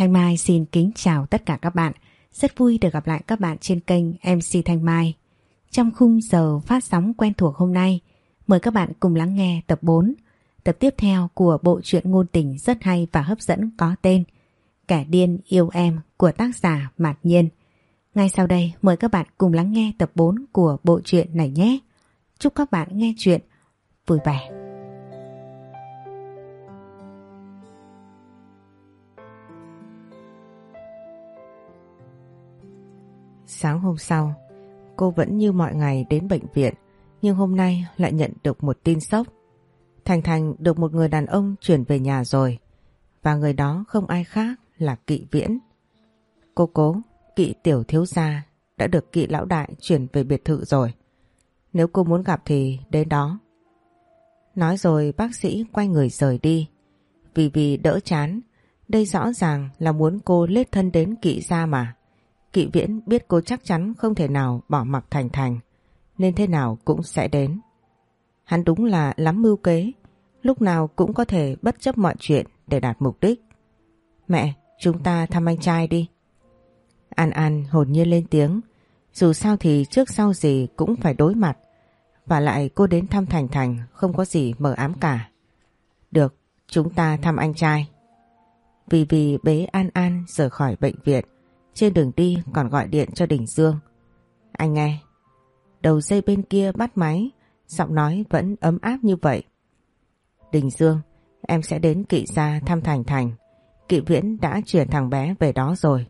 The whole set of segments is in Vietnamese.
Thanh Mai xin kính chào tất cả các bạn. Rất vui được gặp lại các bạn trên kênh MC Thanh Mai. Trong khung giờ phát sóng quen thuộc hôm nay, mời các bạn cùng lắng nghe tập 4, tập tiếp theo của bộ truyện ngôn tình rất hay và hấp dẫn có tên Kẻ điên yêu em của tác giả Mạt Nhiên. Ngay sau đây mời các bạn cùng lắng nghe tập 4 của bộ truyện này nhé. Chúc các bạn nghe chuyện vui vẻ. Sáng hôm sau, cô vẫn như mọi ngày đến bệnh viện, nhưng hôm nay lại nhận được một tin sốc. Thành Thành được một người đàn ông chuyển về nhà rồi, và người đó không ai khác là Kỵ Viễn. Cô cố, Kỵ Tiểu Thiếu Gia đã được Kỵ Lão Đại chuyển về biệt thự rồi. Nếu cô muốn gặp thì đến đó. Nói rồi bác sĩ quay người rời đi. Vì vì đỡ chán, đây rõ ràng là muốn cô lết thân đến Kỵ Gia mà. Kỵ Viễn biết cô chắc chắn không thể nào bỏ mặc Thành Thành, nên thế nào cũng sẽ đến. Hắn đúng là lắm mưu kế, lúc nào cũng có thể bất chấp mọi chuyện để đạt mục đích. Mẹ, chúng ta thăm anh trai đi. An An hồn nhiên lên tiếng, dù sao thì trước sau gì cũng phải đối mặt, và lại cô đến thăm Thành Thành không có gì mờ ám cả. Được, chúng ta thăm anh trai. Vì vì bế An An rời khỏi bệnh viện, trên đường đi còn gọi điện cho Đình Dương. Anh nghe. Đầu dây bên kia bắt máy, giọng nói vẫn ấm áp như vậy. Đình Dương, em sẽ đến kỵ gia thăm Thành Thành. Kỵ Viễn đã chuyển thằng bé về đó rồi.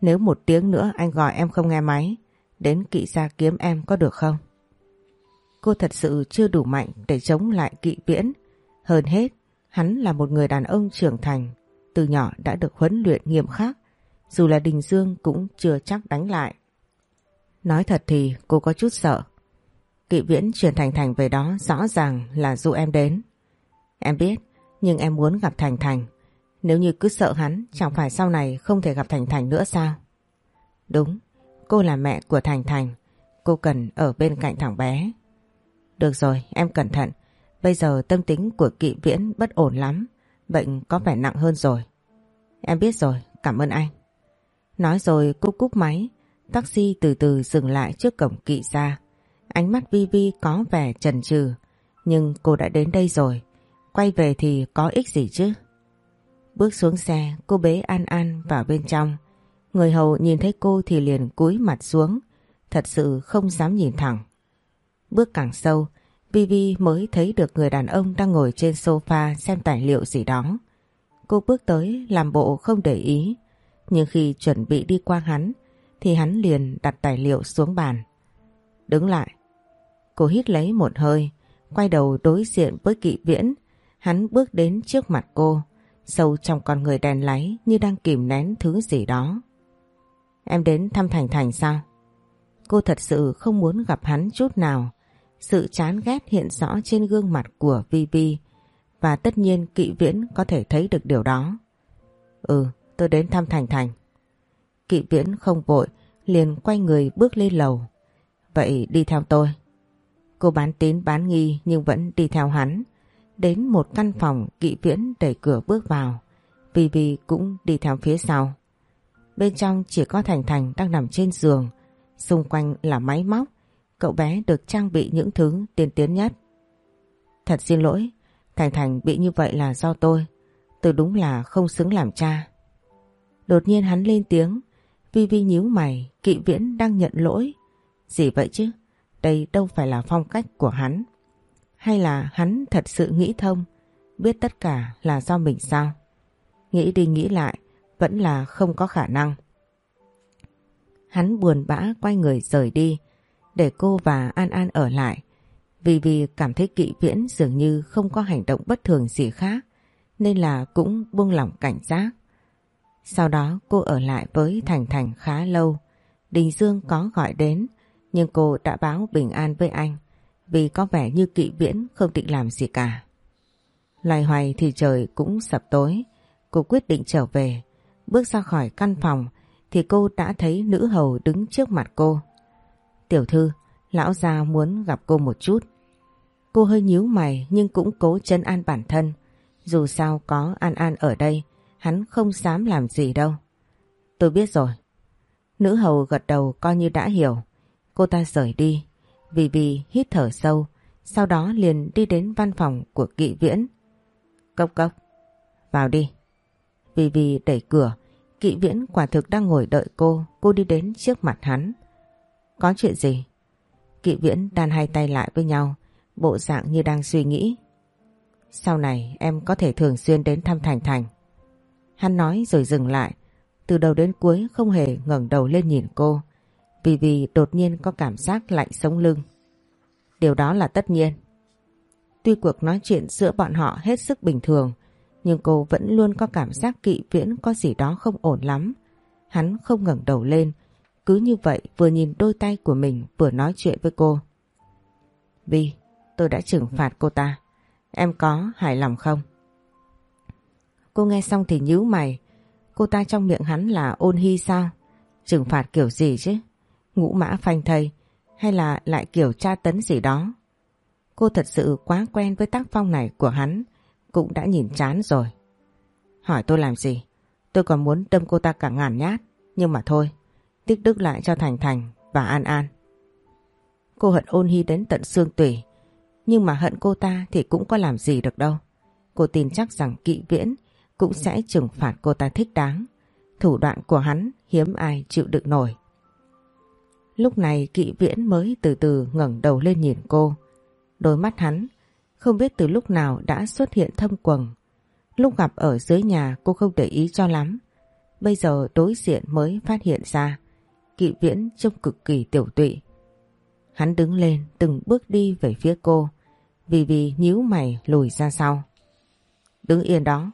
Nếu một tiếng nữa anh gọi em không nghe máy, đến kỵ gia kiếm em có được không? Cô thật sự chưa đủ mạnh để chống lại kỵ viễn. Hơn hết, hắn là một người đàn ông trưởng thành, từ nhỏ đã được huấn luyện nghiêm khắc dù là Đình Dương cũng chưa chắc đánh lại. Nói thật thì cô có chút sợ. Kỵ viễn chuyển Thành Thành về đó rõ ràng là dụ em đến. Em biết, nhưng em muốn gặp Thành Thành. Nếu như cứ sợ hắn, chẳng phải sau này không thể gặp Thành Thành nữa sao? Đúng, cô là mẹ của Thành Thành. Cô cần ở bên cạnh thằng bé. Được rồi, em cẩn thận. Bây giờ tâm tính của kỵ viễn bất ổn lắm. Bệnh có vẻ nặng hơn rồi. Em biết rồi, cảm ơn anh. Nói rồi cô cúp máy, taxi từ từ dừng lại trước cổng kỵ ra. Ánh mắt Vi Vi có vẻ chần chừ, nhưng cô đã đến đây rồi, quay về thì có ích gì chứ? Bước xuống xe, cô bế An An vào bên trong. Người hầu nhìn thấy cô thì liền cúi mặt xuống, thật sự không dám nhìn thẳng. Bước càng sâu, Vi Vi mới thấy được người đàn ông đang ngồi trên sofa xem tài liệu gì đó. Cô bước tới làm bộ không để ý, nhưng khi chuẩn bị đi qua hắn thì hắn liền đặt tài liệu xuống bàn. Đứng lại. Cô hít lấy một hơi, quay đầu đối diện với kỵ viễn. Hắn bước đến trước mặt cô, sâu trong con người đèn láy như đang kìm nén thứ gì đó. Em đến thăm Thành Thành sao? Cô thật sự không muốn gặp hắn chút nào. Sự chán ghét hiện rõ trên gương mặt của Vi Vi và tất nhiên kỵ viễn có thể thấy được điều đó. Ừ, tôi đến thăm Thành Thành. Kỵ viễn không vội, liền quay người bước lên lầu. Vậy đi theo tôi. Cô bán tín bán nghi nhưng vẫn đi theo hắn. Đến một căn phòng kỵ viễn đẩy cửa bước vào. Vì Vì cũng đi theo phía sau. Bên trong chỉ có Thành Thành đang nằm trên giường. Xung quanh là máy móc. Cậu bé được trang bị những thứ tiên tiến nhất. Thật xin lỗi, Thành Thành bị như vậy là do tôi. Tôi đúng là không xứng làm cha. Đột nhiên hắn lên tiếng, Vi Vi nhíu mày, kỵ viễn đang nhận lỗi. Gì vậy chứ? Đây đâu phải là phong cách của hắn. Hay là hắn thật sự nghĩ thông, biết tất cả là do mình sao? Nghĩ đi nghĩ lại, vẫn là không có khả năng. Hắn buồn bã quay người rời đi, để cô và An An ở lại. Vì vì cảm thấy kỵ viễn dường như không có hành động bất thường gì khác, nên là cũng buông lỏng cảnh giác. Sau đó cô ở lại với Thành Thành khá lâu. Đình Dương có gọi đến, nhưng cô đã báo bình an với anh, vì có vẻ như kỵ viễn không định làm gì cả. Loài hoài thì trời cũng sập tối, cô quyết định trở về. Bước ra khỏi căn phòng thì cô đã thấy nữ hầu đứng trước mặt cô. Tiểu thư, lão gia muốn gặp cô một chút. Cô hơi nhíu mày nhưng cũng cố chân an bản thân. Dù sao có An An ở đây hắn không dám làm gì đâu. Tôi biết rồi. Nữ hầu gật đầu coi như đã hiểu. Cô ta rời đi. Vì vì hít thở sâu. Sau đó liền đi đến văn phòng của kỵ viễn. Cốc cốc. Vào đi. Vì vì đẩy cửa. Kỵ viễn quả thực đang ngồi đợi cô. Cô đi đến trước mặt hắn. Có chuyện gì? Kỵ viễn đan hai tay lại với nhau. Bộ dạng như đang suy nghĩ. Sau này em có thể thường xuyên đến thăm Thành Thành. Hắn nói rồi dừng lại. Từ đầu đến cuối không hề ngẩng đầu lên nhìn cô. Vì vì đột nhiên có cảm giác lạnh sống lưng. Điều đó là tất nhiên. Tuy cuộc nói chuyện giữa bọn họ hết sức bình thường, nhưng cô vẫn luôn có cảm giác kỵ viễn có gì đó không ổn lắm. Hắn không ngẩng đầu lên, cứ như vậy vừa nhìn đôi tay của mình vừa nói chuyện với cô. Vi, tôi đã trừng phạt cô ta. Em có hài lòng không? Cô nghe xong thì nhíu mày. Cô ta trong miệng hắn là ôn hy sao? Trừng phạt kiểu gì chứ? Ngũ mã phanh thây hay là lại kiểu tra tấn gì đó? Cô thật sự quá quen với tác phong này của hắn cũng đã nhìn chán rồi. Hỏi tôi làm gì? Tôi còn muốn đâm cô ta cả ngàn nhát nhưng mà thôi, tích đức lại cho Thành Thành và An An. Cô hận ôn hy đến tận xương tủy nhưng mà hận cô ta thì cũng có làm gì được đâu. Cô tin chắc rằng kỵ viễn cũng sẽ trừng phạt cô ta thích đáng. Thủ đoạn của hắn hiếm ai chịu đựng nổi. Lúc này kỵ viễn mới từ từ ngẩng đầu lên nhìn cô. Đôi mắt hắn không biết từ lúc nào đã xuất hiện thâm quầng. Lúc gặp ở dưới nhà cô không để ý cho lắm. Bây giờ đối diện mới phát hiện ra. Kỵ viễn trông cực kỳ tiểu tụy. Hắn đứng lên từng bước đi về phía cô. Vì vì nhíu mày lùi ra sau. Đứng yên đó,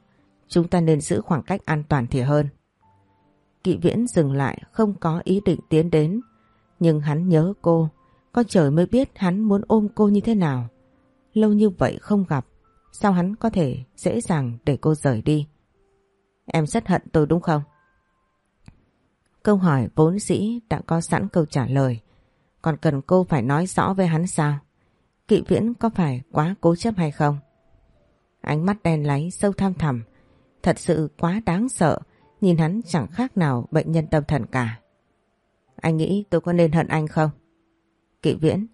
chúng ta nên giữ khoảng cách an toàn thì hơn. Kỵ viễn dừng lại không có ý định tiến đến. Nhưng hắn nhớ cô, con trời mới biết hắn muốn ôm cô như thế nào. Lâu như vậy không gặp, sao hắn có thể dễ dàng để cô rời đi? Em rất hận tôi đúng không? Câu hỏi vốn dĩ đã có sẵn câu trả lời. Còn cần cô phải nói rõ với hắn sao? Kỵ viễn có phải quá cố chấp hay không? Ánh mắt đen láy sâu tham thẳm, thật sự quá đáng sợ, nhìn hắn chẳng khác nào bệnh nhân tâm thần cả. Anh nghĩ tôi có nên hận anh không? Kỵ viễn,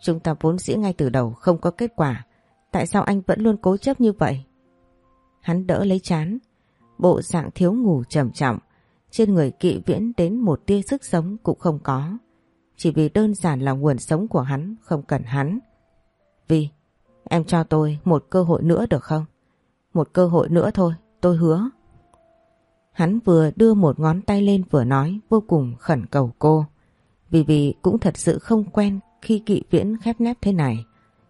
chúng ta vốn dĩ ngay từ đầu không có kết quả, tại sao anh vẫn luôn cố chấp như vậy? Hắn đỡ lấy chán, bộ dạng thiếu ngủ trầm trọng, trên người kỵ viễn đến một tia sức sống cũng không có. Chỉ vì đơn giản là nguồn sống của hắn không cần hắn. Vì em cho tôi một cơ hội nữa được không? Một cơ hội nữa thôi, tôi hứa. Hắn vừa đưa một ngón tay lên vừa nói, vô cùng khẩn cầu cô. Vì vì cũng thật sự không quen khi kỵ viễn khép nép thế này.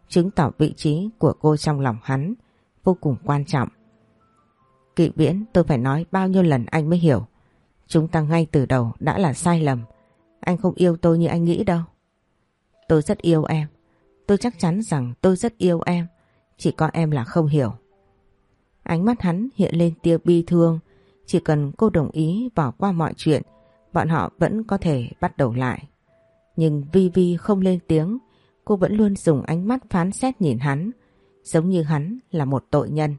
Chứng tỏ vị trí của cô trong lòng hắn vô cùng quan trọng. Kỵ viễn, tôi phải nói bao nhiêu lần anh mới hiểu. Chúng ta ngay từ đầu đã là sai lầm. Anh không yêu tôi như anh nghĩ đâu. Tôi rất yêu em. Tôi chắc chắn rằng tôi rất yêu em. Chỉ có em là không hiểu. Ánh mắt hắn hiện lên tia bi thương. Chỉ cần cô đồng ý bỏ qua mọi chuyện, bọn họ vẫn có thể bắt đầu lại. Nhưng Vi Vi không lên tiếng, cô vẫn luôn dùng ánh mắt phán xét nhìn hắn, giống như hắn là một tội nhân.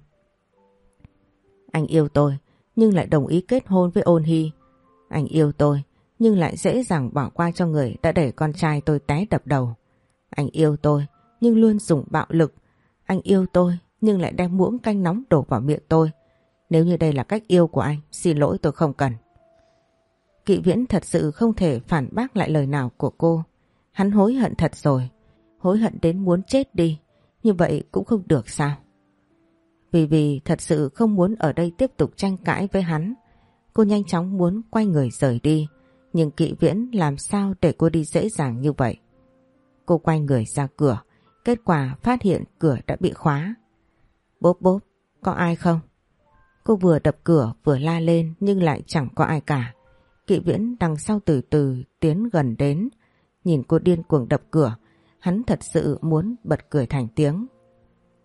Anh yêu tôi, nhưng lại đồng ý kết hôn với ôn hy. Anh yêu tôi, nhưng lại dễ dàng bỏ qua cho người đã để con trai tôi té đập đầu. Anh yêu tôi, nhưng luôn dùng bạo lực. Anh yêu tôi, nhưng lại đem muỗng canh nóng đổ vào miệng tôi. Nếu như đây là cách yêu của anh, xin lỗi tôi không cần. Kỵ viễn thật sự không thể phản bác lại lời nào của cô. Hắn hối hận thật rồi. Hối hận đến muốn chết đi. Như vậy cũng không được sao? Vì vì thật sự không muốn ở đây tiếp tục tranh cãi với hắn. Cô nhanh chóng muốn quay người rời đi. Nhưng kỵ viễn làm sao để cô đi dễ dàng như vậy? Cô quay người ra cửa. Kết quả phát hiện cửa đã bị khóa. Bốp bốp, có ai không? Cô vừa đập cửa vừa la lên nhưng lại chẳng có ai cả. Kỵ viễn đằng sau từ từ tiến gần đến. Nhìn cô điên cuồng đập cửa, hắn thật sự muốn bật cười thành tiếng.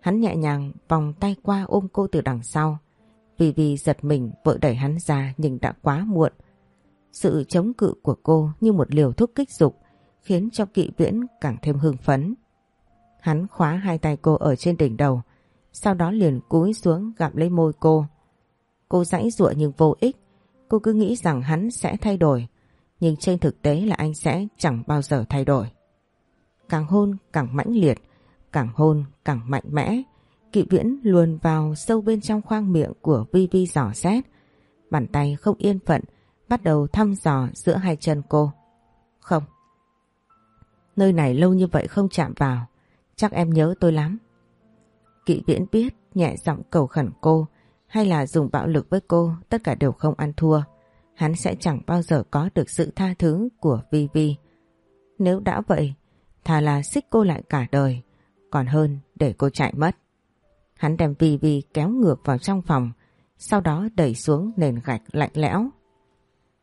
Hắn nhẹ nhàng vòng tay qua ôm cô từ đằng sau. Vì vì giật mình vội đẩy hắn ra nhưng đã quá muộn. Sự chống cự của cô như một liều thuốc kích dục khiến cho kỵ viễn càng thêm hưng phấn. Hắn khóa hai tay cô ở trên đỉnh đầu, sau đó liền cúi xuống gặm lấy môi cô. Cô dãy dụa nhưng vô ích. Cô cứ nghĩ rằng hắn sẽ thay đổi. Nhưng trên thực tế là anh sẽ chẳng bao giờ thay đổi. Càng hôn càng mãnh liệt, càng hôn càng mạnh mẽ. Kỵ viễn luồn vào sâu bên trong khoang miệng của Vi Vi dò xét. Bàn tay không yên phận, bắt đầu thăm dò giữa hai chân cô. Không. Nơi này lâu như vậy không chạm vào, chắc em nhớ tôi lắm. Kỵ viễn biết nhẹ giọng cầu khẩn cô hay là dùng bạo lực với cô tất cả đều không ăn thua. Hắn sẽ chẳng bao giờ có được sự tha thứ của Vi Vi. Nếu đã vậy, thà là xích cô lại cả đời, còn hơn để cô chạy mất. Hắn đem Vi Vi kéo ngược vào trong phòng, sau đó đẩy xuống nền gạch lạnh lẽo.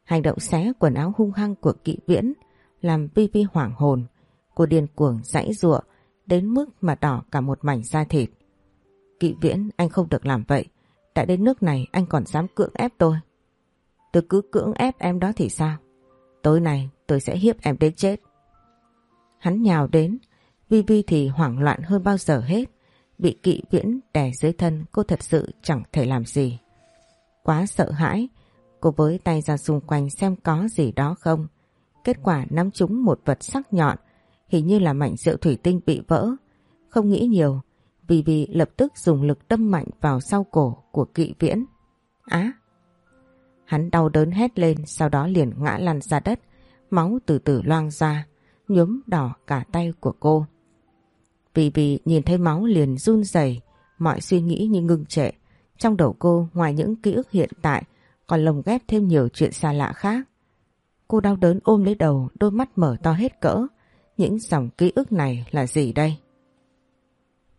Hành động xé quần áo hung hăng của kỵ viễn làm Vi Vi hoảng hồn. Cô điên cuồng dãy ruộng đến mức mà đỏ cả một mảnh da thịt. Kỵ viễn anh không được làm vậy. Đã đến nước này anh còn dám cưỡng ép tôi. Tôi cứ cưỡng ép em đó thì sao? Tối nay tôi sẽ hiếp em đến chết. Hắn nhào đến, Vi Vi thì hoảng loạn hơn bao giờ hết. Bị kỵ viễn đè dưới thân cô thật sự chẳng thể làm gì. Quá sợ hãi, cô với tay ra xung quanh xem có gì đó không. Kết quả nắm trúng một vật sắc nhọn, hình như là mảnh rượu thủy tinh bị vỡ. Không nghĩ nhiều, vì vì lập tức dùng lực đâm mạnh vào sau cổ của kỵ viễn. Á! hắn đau đớn hét lên sau đó liền ngã lăn ra đất, máu từ từ loang ra, nhuốm đỏ cả tay của cô. Vì vì nhìn thấy máu liền run rẩy, mọi suy nghĩ như ngưng trệ. Trong đầu cô ngoài những ký ức hiện tại còn lồng ghép thêm nhiều chuyện xa lạ khác. Cô đau đớn ôm lấy đầu, đôi mắt mở to hết cỡ. Những dòng ký ức này là gì đây?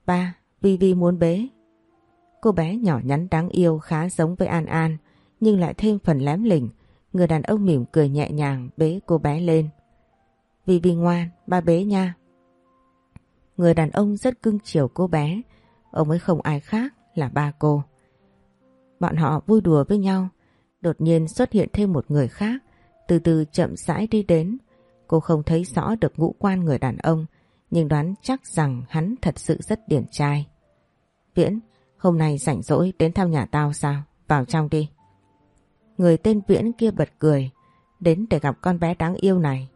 Ba, Vi Vi muốn bế. Cô bé nhỏ nhắn đáng yêu khá giống với An An, nhưng lại thêm phần lém lỉnh. Người đàn ông mỉm cười nhẹ nhàng bế cô bé lên. Vi Vi ngoan, ba bế nha. Người đàn ông rất cưng chiều cô bé, ông ấy không ai khác là ba cô. Bọn họ vui đùa với nhau, đột nhiên xuất hiện thêm một người khác, từ từ chậm rãi đi đến. Cô không thấy rõ được ngũ quan người đàn ông, nhưng đoán chắc rằng hắn thật sự rất điển trai. Viễn, hôm nay rảnh rỗi đến thăm nhà tao sao? Vào trong đi. Người tên Viễn kia bật cười, đến để gặp con bé đáng yêu này.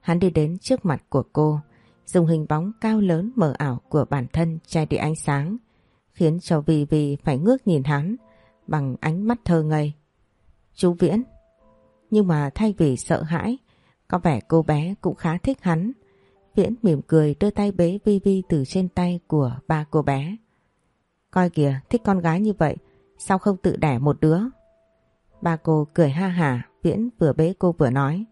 Hắn đi đến trước mặt của cô, dùng hình bóng cao lớn mờ ảo của bản thân che đi ánh sáng, khiến cho Vì Vì phải ngước nhìn hắn bằng ánh mắt thơ ngây. Chú Viễn. Nhưng mà thay vì sợ hãi, có vẻ cô bé cũng khá thích hắn. Viễn mỉm cười đưa tay bế Vi Vi từ trên tay của ba cô bé. Coi kìa, thích con gái như vậy, sao không tự đẻ một đứa? Ba cô cười ha hả, Viễn vừa bế cô vừa nói.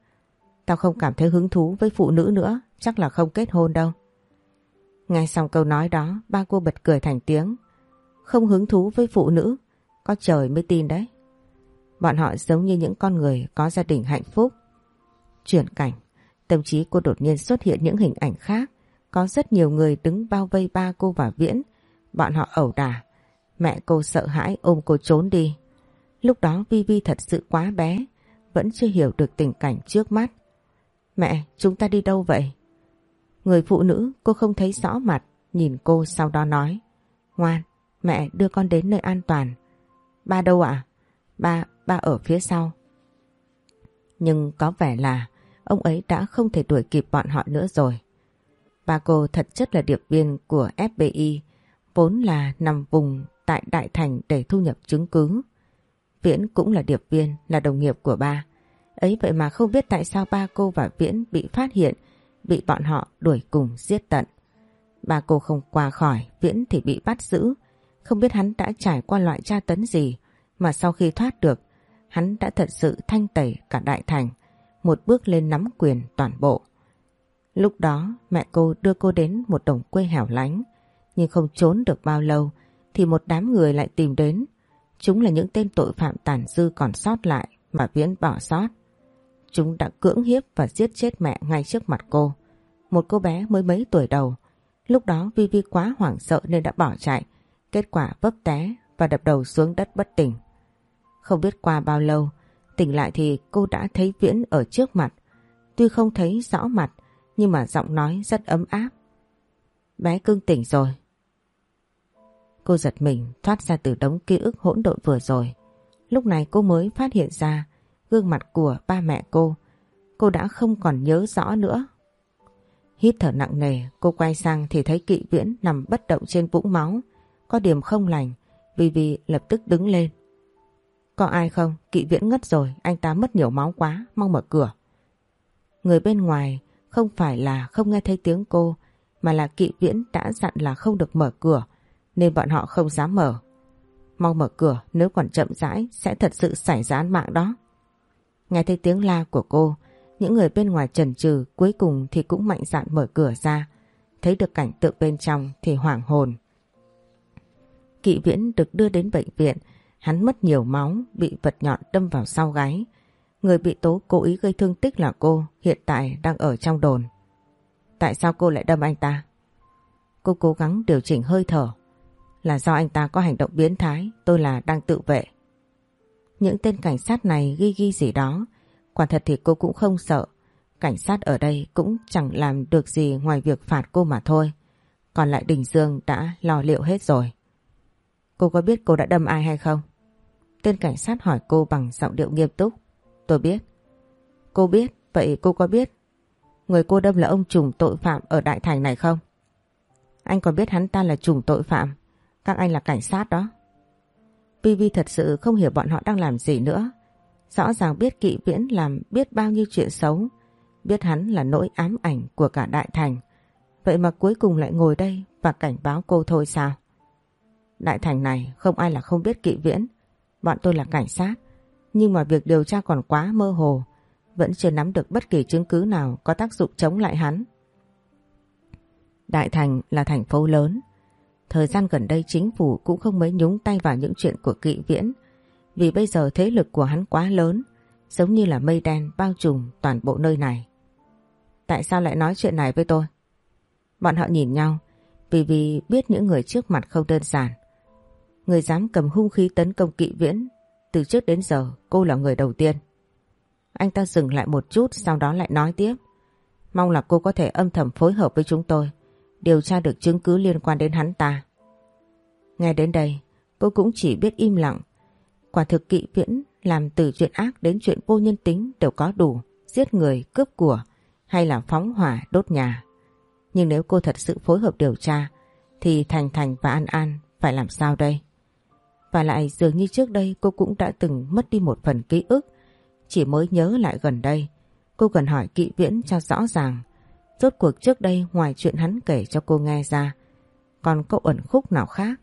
Tao không cảm thấy hứng thú với phụ nữ nữa, chắc là không kết hôn đâu. ngay xong câu nói đó, ba cô bật cười thành tiếng. Không hứng thú với phụ nữ, có trời mới tin đấy. Bọn họ giống như những con người có gia đình hạnh phúc. Chuyển cảnh, tâm trí cô đột nhiên xuất hiện những hình ảnh khác. Có rất nhiều người đứng bao vây ba cô và Viễn. Bọn họ ẩu đả. Mẹ cô sợ hãi ôm cô trốn đi. Lúc đó Vi Vi thật sự quá bé, vẫn chưa hiểu được tình cảnh trước mắt. Mẹ, chúng ta đi đâu vậy? Người phụ nữ cô không thấy rõ mặt, nhìn cô sau đó nói. Ngoan, mẹ đưa con đến nơi an toàn. Ba đâu ạ? Ba, ba ở phía sau. Nhưng có vẻ là ông ấy đã không thể đuổi kịp bọn họ nữa rồi. Ba cô thật chất là điệp viên của FBI, vốn là nằm vùng tại Đại Thành để thu nhập chứng cứ. Viễn cũng là điệp viên, là đồng nghiệp của ba. Ấy vậy mà không biết tại sao ba cô và Viễn bị phát hiện, bị bọn họ đuổi cùng giết tận. Ba cô không qua khỏi, Viễn thì bị bắt giữ. Không biết hắn đã trải qua loại tra tấn gì mà sau khi thoát được, hắn đã thật sự thanh tẩy cả đại thành, một bước lên nắm quyền toàn bộ. Lúc đó mẹ cô đưa cô đến một đồng quê hẻo lánh, nhưng không trốn được bao lâu thì một đám người lại tìm đến. Chúng là những tên tội phạm tàn dư còn sót lại mà Viễn bỏ sót. Chúng đã cưỡng hiếp và giết chết mẹ ngay trước mặt cô. Một cô bé mới mấy tuổi đầu. Lúc đó Vi Vi quá hoảng sợ nên đã bỏ chạy. Kết quả vấp té và đập đầu xuống đất bất tỉnh. Không biết qua bao lâu, tỉnh lại thì cô đã thấy Viễn ở trước mặt. Tuy không thấy rõ mặt, nhưng mà giọng nói rất ấm áp. Bé cưng tỉnh rồi. Cô giật mình thoát ra từ đống ký ức hỗn độn vừa rồi. Lúc này cô mới phát hiện ra gương mặt của ba mẹ cô. Cô đã không còn nhớ rõ nữa. Hít thở nặng nề, cô quay sang thì thấy kỵ viễn nằm bất động trên vũng máu. Có điểm không lành, vì vì lập tức đứng lên. Có ai không? Kỵ viễn ngất rồi, anh ta mất nhiều máu quá, mong mở cửa. Người bên ngoài không phải là không nghe thấy tiếng cô, mà là kỵ viễn đã dặn là không được mở cửa, nên bọn họ không dám mở. Mau mở cửa, nếu còn chậm rãi sẽ thật sự xảy ra án mạng đó. Nghe thấy tiếng la của cô, những người bên ngoài trần trừ cuối cùng thì cũng mạnh dạn mở cửa ra. Thấy được cảnh tượng bên trong thì hoảng hồn. Kỵ viễn được đưa đến bệnh viện, hắn mất nhiều máu, bị vật nhọn đâm vào sau gáy. Người bị tố cố ý gây thương tích là cô, hiện tại đang ở trong đồn. Tại sao cô lại đâm anh ta? Cô cố gắng điều chỉnh hơi thở. Là do anh ta có hành động biến thái, tôi là đang tự vệ. Những tên cảnh sát này ghi ghi gì đó, quả thật thì cô cũng không sợ. Cảnh sát ở đây cũng chẳng làm được gì ngoài việc phạt cô mà thôi. Còn lại Đình Dương đã lo liệu hết rồi. Cô có biết cô đã đâm ai hay không? Tên cảnh sát hỏi cô bằng giọng điệu nghiêm túc. Tôi biết. Cô biết, vậy cô có biết người cô đâm là ông trùng tội phạm ở Đại Thành này không? Anh có biết hắn ta là trùng tội phạm. Các anh là cảnh sát đó. Vivi thật sự không hiểu bọn họ đang làm gì nữa. Rõ ràng biết kỵ viễn làm biết bao nhiêu chuyện xấu. Biết hắn là nỗi ám ảnh của cả Đại Thành. Vậy mà cuối cùng lại ngồi đây và cảnh báo cô thôi sao? Đại Thành này, không ai là không biết kỵ viễn. Bọn tôi là cảnh sát. Nhưng mà việc điều tra còn quá mơ hồ. Vẫn chưa nắm được bất kỳ chứng cứ nào có tác dụng chống lại hắn. Đại Thành là thành phố lớn. Thời gian gần đây chính phủ cũng không mấy nhúng tay vào những chuyện của kỵ viễn. Vì bây giờ thế lực của hắn quá lớn, giống như là mây đen bao trùm toàn bộ nơi này. Tại sao lại nói chuyện này với tôi? Bọn họ nhìn nhau, vì vì biết những người trước mặt không đơn giản. Người dám cầm hung khí tấn công kỵ viễn, từ trước đến giờ cô là người đầu tiên. Anh ta dừng lại một chút sau đó lại nói tiếp. Mong là cô có thể âm thầm phối hợp với chúng tôi, điều tra được chứng cứ liên quan đến hắn ta. Nghe đến đây, cô cũng chỉ biết im lặng. Quả thực kỵ viễn làm từ chuyện ác đến chuyện vô nhân tính đều có đủ, giết người, cướp của hay là phóng hỏa đốt nhà. Nhưng nếu cô thật sự phối hợp điều tra, thì Thành Thành và An An phải làm sao đây? Và lại dường như trước đây cô cũng đã từng mất đi một phần ký ức, chỉ mới nhớ lại gần đây. Cô cần hỏi kỵ viễn cho rõ ràng. Rốt cuộc trước đây ngoài chuyện hắn kể cho cô nghe ra, còn có ẩn khúc nào khác?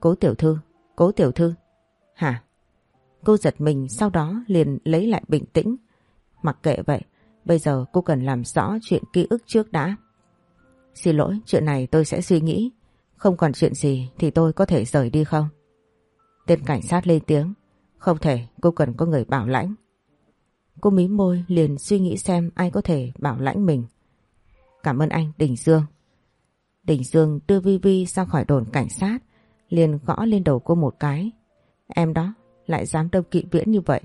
Cố tiểu thư, cố tiểu thư. Hả? Cô giật mình sau đó liền lấy lại bình tĩnh. Mặc kệ vậy, bây giờ cô cần làm rõ chuyện ký ức trước đã. Xin lỗi, chuyện này tôi sẽ suy nghĩ. Không còn chuyện gì thì tôi có thể rời đi không? Tên cảnh sát lên tiếng. Không thể, cô cần có người bảo lãnh. Cô mím môi liền suy nghĩ xem ai có thể bảo lãnh mình. Cảm ơn anh Đình Dương. Đình Dương đưa Vi Vi ra khỏi đồn cảnh sát, liền gõ lên đầu cô một cái. Em đó, lại dám đâm kỵ viễn như vậy,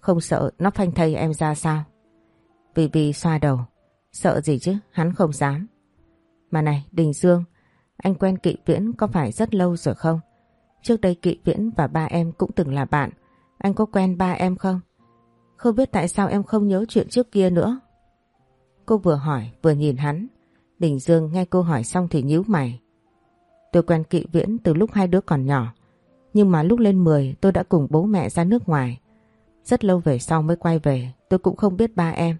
không sợ nó phanh thây em ra sao? Vi Vi xoa đầu, sợ gì chứ, hắn không dám. Mà này, Đình Dương, anh quen kỵ viễn có phải rất lâu rồi không? Trước đây kỵ viễn và ba em cũng từng là bạn. Anh có quen ba em không? Không biết tại sao em không nhớ chuyện trước kia nữa. Cô vừa hỏi vừa nhìn hắn. Đình Dương nghe cô hỏi xong thì nhíu mày. Tôi quen kỵ viễn từ lúc hai đứa còn nhỏ. Nhưng mà lúc lên 10 tôi đã cùng bố mẹ ra nước ngoài. Rất lâu về sau mới quay về, tôi cũng không biết ba em.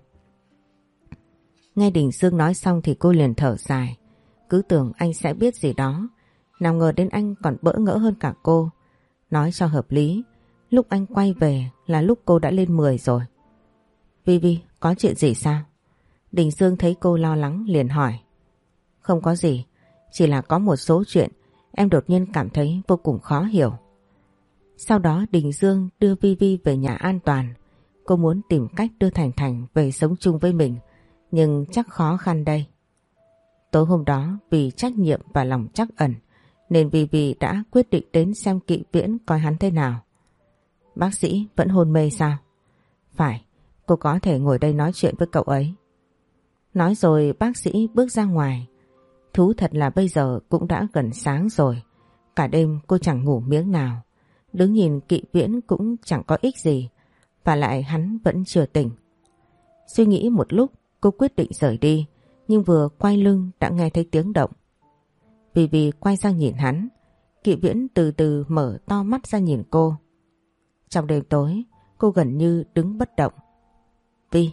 Nghe Đình Dương nói xong thì cô liền thở dài. Cứ tưởng anh sẽ biết gì đó. Nào ngờ đến anh còn bỡ ngỡ hơn cả cô. Nói cho hợp lý, lúc anh quay về là lúc cô đã lên 10 rồi. Vivi, có chuyện gì sao? Đình Dương thấy cô lo lắng liền hỏi. Không có gì, chỉ là có một số chuyện em đột nhiên cảm thấy vô cùng khó hiểu. Sau đó Đình Dương đưa Vivi về nhà an toàn. Cô muốn tìm cách đưa Thành Thành về sống chung với mình, nhưng chắc khó khăn đây. Tối hôm đó vì trách nhiệm và lòng chắc ẩn, nên Vivi đã quyết định đến xem kỵ viễn coi hắn thế nào. Bác sĩ vẫn hôn mê sao? Phải, cô có thể ngồi đây nói chuyện với cậu ấy. Nói rồi bác sĩ bước ra ngoài. Thú thật là bây giờ cũng đã gần sáng rồi. Cả đêm cô chẳng ngủ miếng nào. Đứng nhìn kỵ viễn cũng chẳng có ích gì và lại hắn vẫn chưa tỉnh. Suy nghĩ một lúc, cô quyết định rời đi nhưng vừa quay lưng đã nghe thấy tiếng động. Vì vì quay sang nhìn hắn, Kỵ viễn từ từ mở to mắt ra nhìn cô. Trong đêm tối, cô gần như đứng bất động. Vi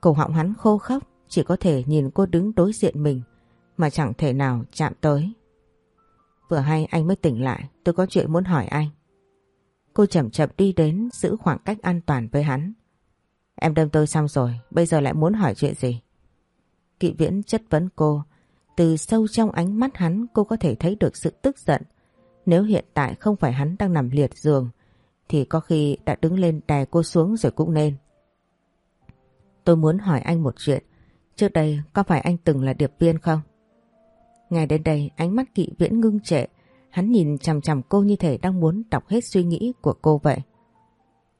Cổ họng hắn khô khóc chỉ có thể nhìn cô đứng đối diện mình mà chẳng thể nào chạm tới. Vừa hay anh mới tỉnh lại tôi có chuyện muốn hỏi anh. Cô chậm chậm đi đến giữ khoảng cách an toàn với hắn. Em đâm tôi xong rồi, bây giờ lại muốn hỏi chuyện gì? Kỵ viễn chất vấn cô, từ sâu trong ánh mắt hắn cô có thể thấy được sự tức giận. Nếu hiện tại không phải hắn đang nằm liệt giường, thì có khi đã đứng lên đè cô xuống rồi cũng nên. Tôi muốn hỏi anh một chuyện, trước đây có phải anh từng là điệp viên không? Ngay đến đây ánh mắt kỵ viễn ngưng trệ, hắn nhìn chằm chằm cô như thể đang muốn đọc hết suy nghĩ của cô vậy.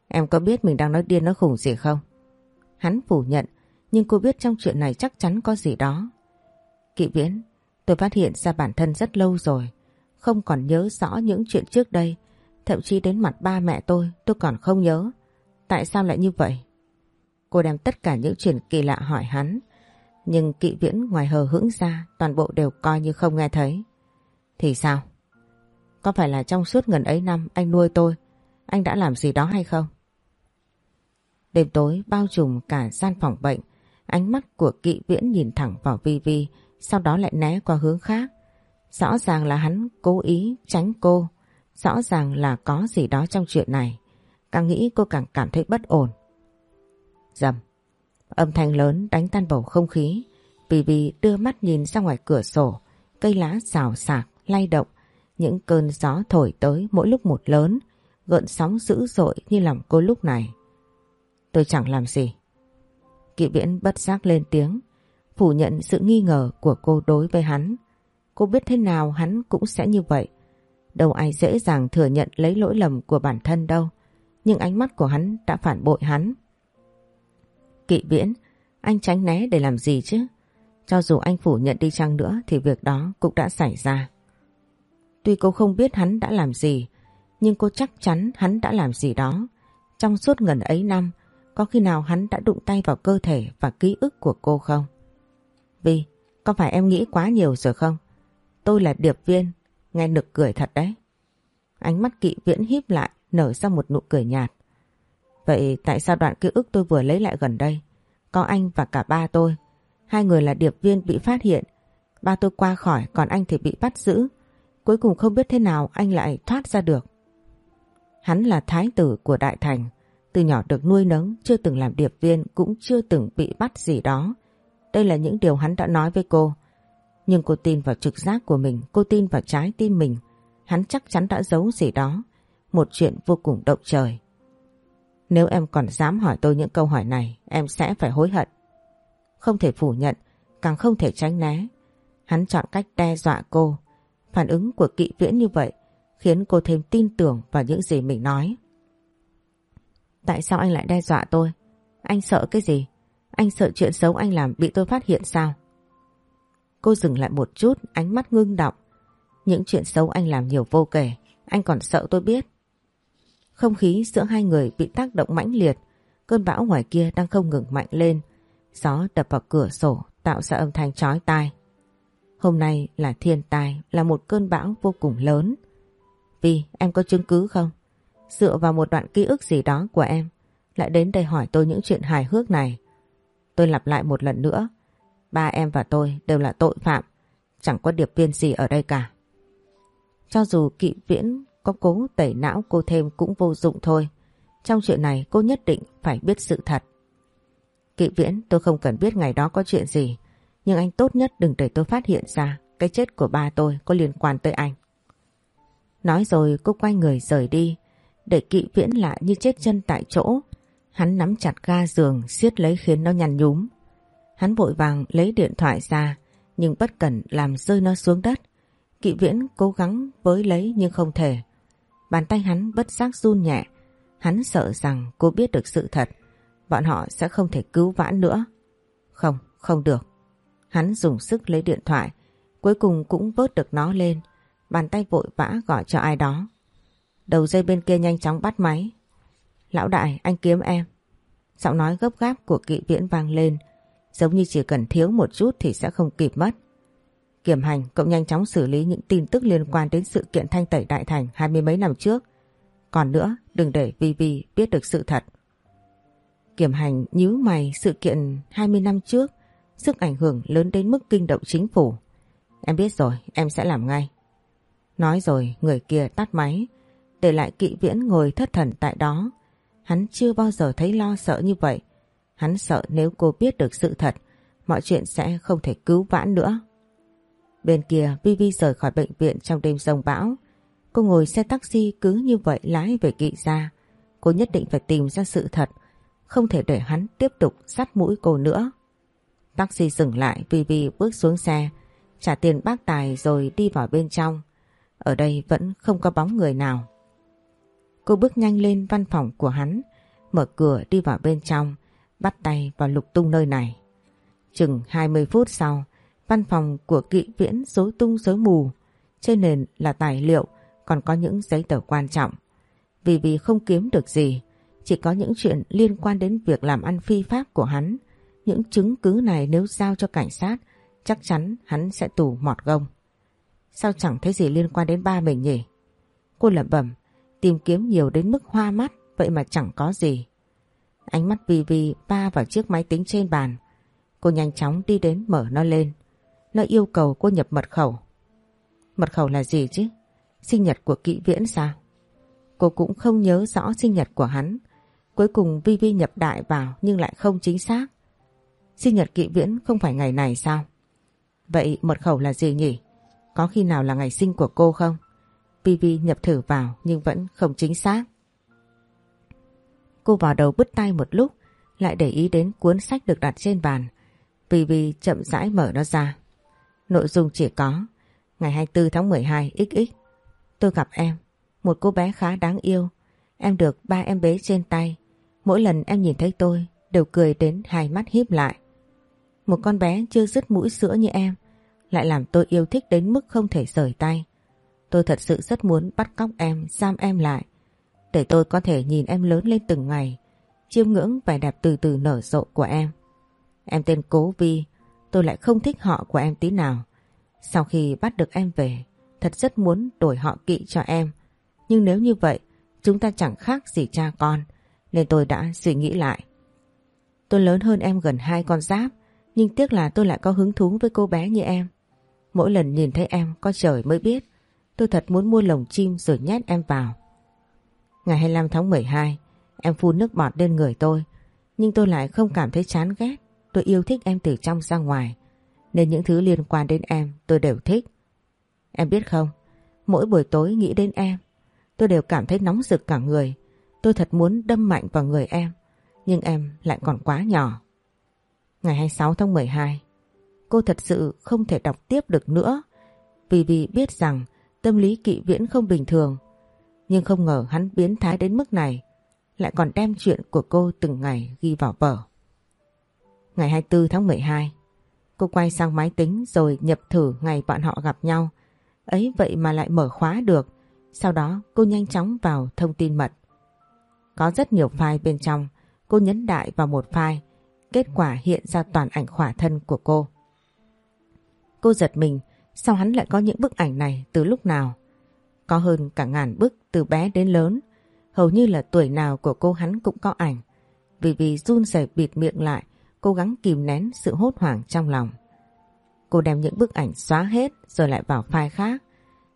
Em có biết mình đang nói điên nói khủng gì không? Hắn phủ nhận, nhưng cô biết trong chuyện này chắc chắn có gì đó. Kỵ viễn, tôi phát hiện ra bản thân rất lâu rồi, không còn nhớ rõ những chuyện trước đây, thậm chí đến mặt ba mẹ tôi tôi còn không nhớ. Tại sao lại như vậy? Cô đem tất cả những chuyện kỳ lạ hỏi hắn, nhưng kỵ viễn ngoài hờ hững ra toàn bộ đều coi như không nghe thấy. Thì sao? Có phải là trong suốt gần ấy năm anh nuôi tôi, anh đã làm gì đó hay không? Đêm tối bao trùm cả gian phòng bệnh, ánh mắt của kỵ viễn nhìn thẳng vào Vi Vi, sau đó lại né qua hướng khác. Rõ ràng là hắn cố ý tránh cô, rõ ràng là có gì đó trong chuyện này. Càng nghĩ cô càng cảm thấy bất ổn. Dầm, âm thanh lớn đánh tan bầu không khí, vì đưa mắt nhìn ra ngoài cửa sổ, cây lá xào xạc, lay động, những cơn gió thổi tới mỗi lúc một lớn, gợn sóng dữ dội như lòng cô lúc này. Tôi chẳng làm gì. Kỵ viễn bất giác lên tiếng, phủ nhận sự nghi ngờ của cô đối với hắn. Cô biết thế nào hắn cũng sẽ như vậy. Đâu ai dễ dàng thừa nhận lấy lỗi lầm của bản thân đâu. Nhưng ánh mắt của hắn đã phản bội hắn. Kỵ viễn, anh tránh né để làm gì chứ? Cho dù anh phủ nhận đi chăng nữa thì việc đó cũng đã xảy ra. Tuy cô không biết hắn đã làm gì, nhưng cô chắc chắn hắn đã làm gì đó. Trong suốt ngần ấy năm, có khi nào hắn đã đụng tay vào cơ thể và ký ức của cô không? Vì có phải em nghĩ quá nhiều rồi không? Tôi là điệp viên, nghe nực cười thật đấy. Ánh mắt kỵ viễn híp lại, nở ra một nụ cười nhạt. Vậy tại sao đoạn ký ức tôi vừa lấy lại gần đây? Có anh và cả ba tôi. Hai người là điệp viên bị phát hiện. Ba tôi qua khỏi, còn anh thì bị bắt giữ. Cuối cùng không biết thế nào anh lại thoát ra được. Hắn là thái tử của Đại Thành. Từ nhỏ được nuôi nấng, chưa từng làm điệp viên, cũng chưa từng bị bắt gì đó. Đây là những điều hắn đã nói với cô. Nhưng cô tin vào trực giác của mình, cô tin vào trái tim mình. Hắn chắc chắn đã giấu gì đó. Một chuyện vô cùng động trời. Nếu em còn dám hỏi tôi những câu hỏi này, em sẽ phải hối hận. Không thể phủ nhận, càng không thể tránh né. Hắn chọn cách đe dọa cô. Phản ứng của kỵ viễn như vậy khiến cô thêm tin tưởng vào những gì mình nói. Tại sao anh lại đe dọa tôi? Anh sợ cái gì? Anh sợ chuyện xấu anh làm bị tôi phát hiện sao? Cô dừng lại một chút, ánh mắt ngưng động. Những chuyện xấu anh làm nhiều vô kể, anh còn sợ tôi biết. Không khí giữa hai người bị tác động mãnh liệt, cơn bão ngoài kia đang không ngừng mạnh lên. Gió đập vào cửa sổ tạo ra âm thanh chói tai. Hôm nay là thiên tai, là một cơn bão vô cùng lớn. Vì em có chứng cứ không? Dựa vào một đoạn ký ức gì đó của em, lại đến đây hỏi tôi những chuyện hài hước này. Tôi lặp lại một lần nữa. Ba em và tôi đều là tội phạm. Chẳng có điệp viên gì ở đây cả. Cho dù kỵ viễn có cố tẩy não cô thêm cũng vô dụng thôi. Trong chuyện này, cô nhất định phải biết sự thật. Kỵ viễn, tôi không cần biết ngày đó có chuyện gì. Nhưng anh tốt nhất đừng để tôi phát hiện ra cái chết của ba tôi có liên quan tới anh. Nói rồi, cô quay người rời đi. Để kỵ viễn lại như chết chân tại chỗ Hắn nắm chặt ga giường, siết lấy khiến nó nhăn nhúm. Hắn vội vàng lấy điện thoại ra, nhưng bất cẩn làm rơi nó xuống đất. Kỵ viễn cố gắng với lấy nhưng không thể. Bàn tay hắn bất giác run nhẹ. Hắn sợ rằng cô biết được sự thật. Bọn họ sẽ không thể cứu vãn nữa. Không, không được. Hắn dùng sức lấy điện thoại. Cuối cùng cũng vớt được nó lên. Bàn tay vội vã gọi cho ai đó. Đầu dây bên kia nhanh chóng bắt máy. Lão đại, anh kiếm em. Giọng nói gấp gáp của kỵ viễn vang lên, giống như chỉ cần thiếu một chút thì sẽ không kịp mất. Kiểm hành cũng nhanh chóng xử lý những tin tức liên quan đến sự kiện thanh tẩy đại thành hai mươi mấy năm trước. Còn nữa, đừng để Vi Vi biết được sự thật. Kiểm hành nhíu mày sự kiện 20 năm trước, sức ảnh hưởng lớn đến mức kinh động chính phủ. Em biết rồi, em sẽ làm ngay. Nói rồi, người kia tắt máy, để lại kỵ viễn ngồi thất thần tại đó. Hắn chưa bao giờ thấy lo sợ như vậy. Hắn sợ nếu cô biết được sự thật, mọi chuyện sẽ không thể cứu vãn nữa. Bên kia Vivi rời khỏi bệnh viện trong đêm rông bão. Cô ngồi xe taxi cứ như vậy lái về kỵ ra. Cô nhất định phải tìm ra sự thật, không thể để hắn tiếp tục sát mũi cô nữa. Taxi dừng lại Vivi bước xuống xe, trả tiền bác tài rồi đi vào bên trong. Ở đây vẫn không có bóng người nào. Cô bước nhanh lên văn phòng của hắn, mở cửa đi vào bên trong, bắt tay vào lục tung nơi này. Chừng 20 phút sau, văn phòng của kỵ viễn rối tung rối mù. Trên nền là tài liệu, còn có những giấy tờ quan trọng. Vì vì không kiếm được gì, chỉ có những chuyện liên quan đến việc làm ăn phi pháp của hắn. Những chứng cứ này nếu giao cho cảnh sát, chắc chắn hắn sẽ tù mọt gông. Sao chẳng thấy gì liên quan đến ba mình nhỉ? Cô lẩm bẩm, tìm kiếm nhiều đến mức hoa mắt, vậy mà chẳng có gì. Ánh mắt vì vì ba vào chiếc máy tính trên bàn. Cô nhanh chóng đi đến mở nó lên. Nó yêu cầu cô nhập mật khẩu. Mật khẩu là gì chứ? Sinh nhật của kỵ viễn sao? Cô cũng không nhớ rõ sinh nhật của hắn. Cuối cùng Vi Vi nhập đại vào nhưng lại không chính xác. Sinh nhật kỵ viễn không phải ngày này sao? Vậy mật khẩu là gì nhỉ? Có khi nào là ngày sinh của cô không? Vi Vi nhập thử vào nhưng vẫn không chính xác. Cô vào đầu bứt tay một lúc, lại để ý đến cuốn sách được đặt trên bàn. Vi Vi chậm rãi mở nó ra. Nội dung chỉ có ngày 24 tháng 12 XX. Tôi gặp em, một cô bé khá đáng yêu. Em được ba em bé trên tay. Mỗi lần em nhìn thấy tôi đều cười đến hai mắt híp lại. Một con bé chưa dứt mũi sữa như em lại làm tôi yêu thích đến mức không thể rời tay. Tôi thật sự rất muốn bắt cóc em, giam em lại để tôi có thể nhìn em lớn lên từng ngày chiêm ngưỡng vẻ đẹp từ từ nở rộ của em. Em tên Cố Vi, tôi lại không thích họ của em tí nào. Sau khi bắt được em về, thật rất muốn đổi họ kỵ cho em. Nhưng nếu như vậy, chúng ta chẳng khác gì cha con, nên tôi đã suy nghĩ lại. Tôi lớn hơn em gần hai con giáp, nhưng tiếc là tôi lại có hứng thú với cô bé như em. Mỗi lần nhìn thấy em có trời mới biết, tôi thật muốn mua lồng chim rồi nhét em vào. Ngày 25 tháng 12, em phun nước bọt lên người tôi, nhưng tôi lại không cảm thấy chán ghét. Tôi yêu thích em từ trong ra ngoài, nên những thứ liên quan đến em tôi đều thích. Em biết không, mỗi buổi tối nghĩ đến em, tôi đều cảm thấy nóng rực cả người. Tôi thật muốn đâm mạnh vào người em, nhưng em lại còn quá nhỏ. Ngày 26 tháng 12, cô thật sự không thể đọc tiếp được nữa, vì vì biết rằng tâm lý kỵ viễn không bình thường. Nhưng không ngờ hắn biến thái đến mức này, lại còn đem chuyện của cô từng ngày ghi vào vở. Ngày 24 tháng 12, cô quay sang máy tính rồi nhập thử ngày bọn họ gặp nhau. Ấy vậy mà lại mở khóa được. Sau đó cô nhanh chóng vào thông tin mật. Có rất nhiều file bên trong, cô nhấn đại vào một file. Kết quả hiện ra toàn ảnh khỏa thân của cô. Cô giật mình, sao hắn lại có những bức ảnh này từ lúc nào? Có hơn cả ngàn bức từ bé đến lớn. Hầu như là tuổi nào của cô hắn cũng có ảnh. Vì vì run rẩy bịt miệng lại, cố gắng kìm nén sự hốt hoảng trong lòng. Cô đem những bức ảnh xóa hết rồi lại vào file khác.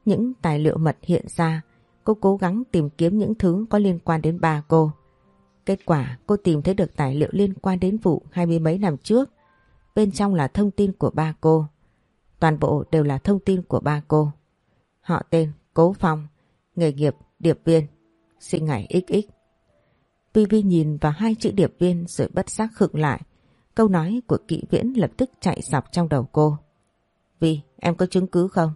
Những tài liệu mật hiện ra, cô cố gắng tìm kiếm những thứ có liên quan đến ba cô. Kết quả cô tìm thấy được tài liệu liên quan đến vụ hai mươi mấy năm trước. Bên trong là thông tin của ba cô. Toàn bộ đều là thông tin của ba cô. Họ tên Cố Phong, nghề nghiệp điệp viên, sinh ngày XX. Vi Vi nhìn vào hai chữ điệp viên rồi bất giác khựng lại. Câu nói của kỵ viễn lập tức chạy dọc trong đầu cô. Vì em có chứng cứ không?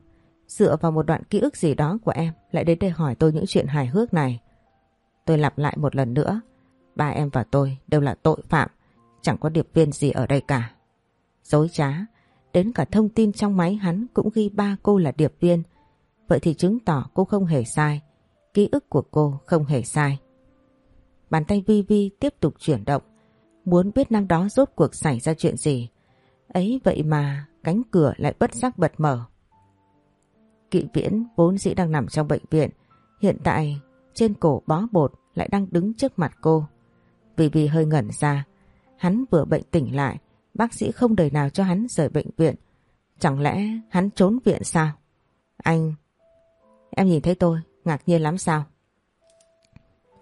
Dựa vào một đoạn ký ức gì đó của em lại đến đây hỏi tôi những chuyện hài hước này. Tôi lặp lại một lần nữa. Ba em và tôi đều là tội phạm. Chẳng có điệp viên gì ở đây cả. Dối trá. Đến cả thông tin trong máy hắn cũng ghi ba cô là điệp viên. Vậy thì chứng tỏ cô không hề sai. ký ức của cô không hề sai. Bàn tay Vi Vi tiếp tục chuyển động, muốn biết năm đó rốt cuộc xảy ra chuyện gì. Ấy vậy mà cánh cửa lại bất giác bật mở. Kỵ viễn vốn dĩ đang nằm trong bệnh viện, hiện tại trên cổ bó bột lại đang đứng trước mặt cô. Vì vì hơi ngẩn ra, hắn vừa bệnh tỉnh lại, bác sĩ không đời nào cho hắn rời bệnh viện. Chẳng lẽ hắn trốn viện sao? Anh... Em nhìn thấy tôi, ngạc nhiên lắm sao?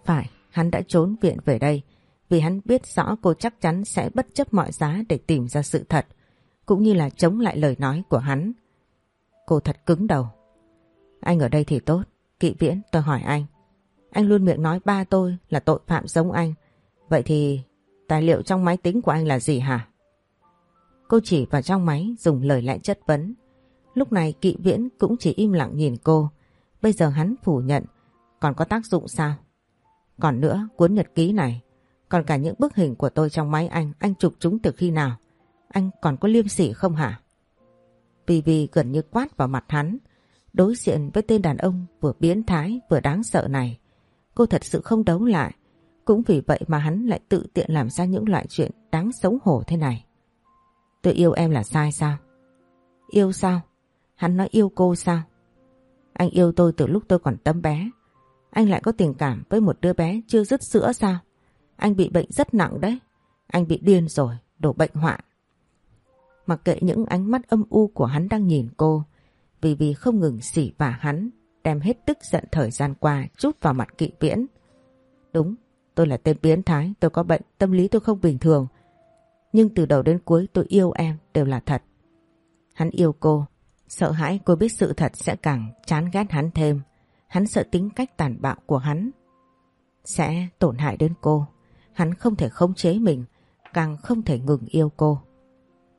Phải, hắn đã trốn viện về đây vì hắn biết rõ cô chắc chắn sẽ bất chấp mọi giá để tìm ra sự thật, cũng như là chống lại lời nói của hắn. Cô thật cứng đầu. Anh ở đây thì tốt, kỵ viễn tôi hỏi anh. Anh luôn miệng nói ba tôi là tội phạm giống anh. Vậy thì tài liệu trong máy tính của anh là gì hả? Cô chỉ vào trong máy dùng lời lẽ chất vấn. Lúc này kỵ viễn cũng chỉ im lặng nhìn cô. Bây giờ hắn phủ nhận. Còn có tác dụng sao? Còn nữa, cuốn nhật ký này. Còn cả những bức hình của tôi trong máy anh. Anh chụp chúng từ khi nào? Anh còn có liêm sỉ không hả? Vì gần như quát vào mặt hắn. Đối diện với tên đàn ông vừa biến thái vừa đáng sợ này. Cô thật sự không đấu lại. Cũng vì vậy mà hắn lại tự tiện làm ra những loại chuyện đáng xấu hổ thế này. Tôi yêu em là sai sao? Yêu sao? Hắn nói yêu cô sao? Anh yêu tôi từ lúc tôi còn tấm bé. Anh lại có tình cảm với một đứa bé chưa dứt sữa sao? Anh bị bệnh rất nặng đấy. Anh bị điên rồi, đổ bệnh hoạn. Mặc kệ những ánh mắt âm u của hắn đang nhìn cô, vì vì không ngừng xỉ vả hắn, đem hết tức giận thời gian qua chút vào mặt kỵ viễn. Đúng, tôi là tên biến thái, tôi có bệnh, tâm lý tôi không bình thường. Nhưng từ đầu đến cuối tôi yêu em đều là thật. Hắn yêu cô, sợ hãi cô biết sự thật sẽ càng chán ghét hắn thêm. Hắn sợ tính cách tàn bạo của hắn sẽ tổn hại đến cô. Hắn không thể khống chế mình, càng không thể ngừng yêu cô.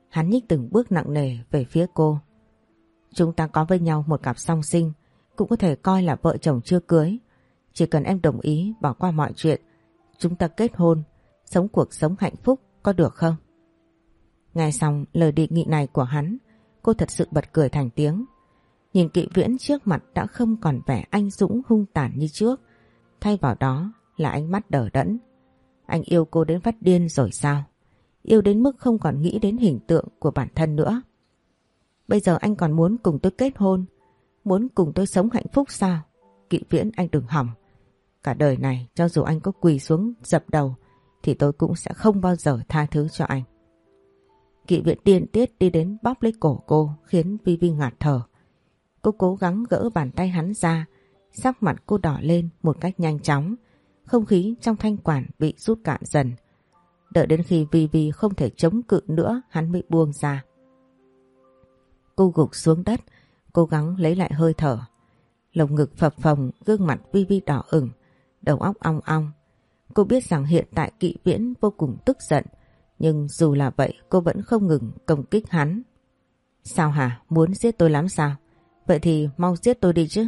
Hắn nhích từng bước nặng nề về phía cô. Chúng ta có với nhau một cặp song sinh, cũng có thể coi là vợ chồng chưa cưới. Chỉ cần em đồng ý bỏ qua mọi chuyện, chúng ta kết hôn, sống cuộc sống hạnh phúc có được không? Nghe xong lời đề nghị này của hắn, cô thật sự bật cười thành tiếng. Nhìn kỵ viễn trước mặt đã không còn vẻ anh dũng hung tàn như trước, thay vào đó là ánh mắt đờ đẫn. Anh yêu cô đến phát điên rồi sao? Yêu đến mức không còn nghĩ đến hình tượng của bản thân nữa. Bây giờ anh còn muốn cùng tôi kết hôn, muốn cùng tôi sống hạnh phúc sao? Kỵ viễn anh đừng hỏng. Cả đời này cho dù anh có quỳ xuống dập đầu thì tôi cũng sẽ không bao giờ tha thứ cho anh. Kỵ viện tiên tiết đi đến bóp lấy cổ cô khiến Vi Vi ngạt thở. Cô cố gắng gỡ bàn tay hắn ra, sắc mặt cô đỏ lên một cách nhanh chóng. Không khí trong thanh quản bị rút cạn dần. Đợi đến khi Vi Vi không thể chống cự nữa hắn mới buông ra. Cô gục xuống đất, cố gắng lấy lại hơi thở. Lồng ngực phập phồng, gương mặt Vi Vi đỏ ửng, đầu óc ong ong. Cô biết rằng hiện tại kỵ viễn vô cùng tức giận, nhưng dù là vậy cô vẫn không ngừng công kích hắn. Sao hả? Muốn giết tôi lắm sao? Vậy thì mau giết tôi đi chứ.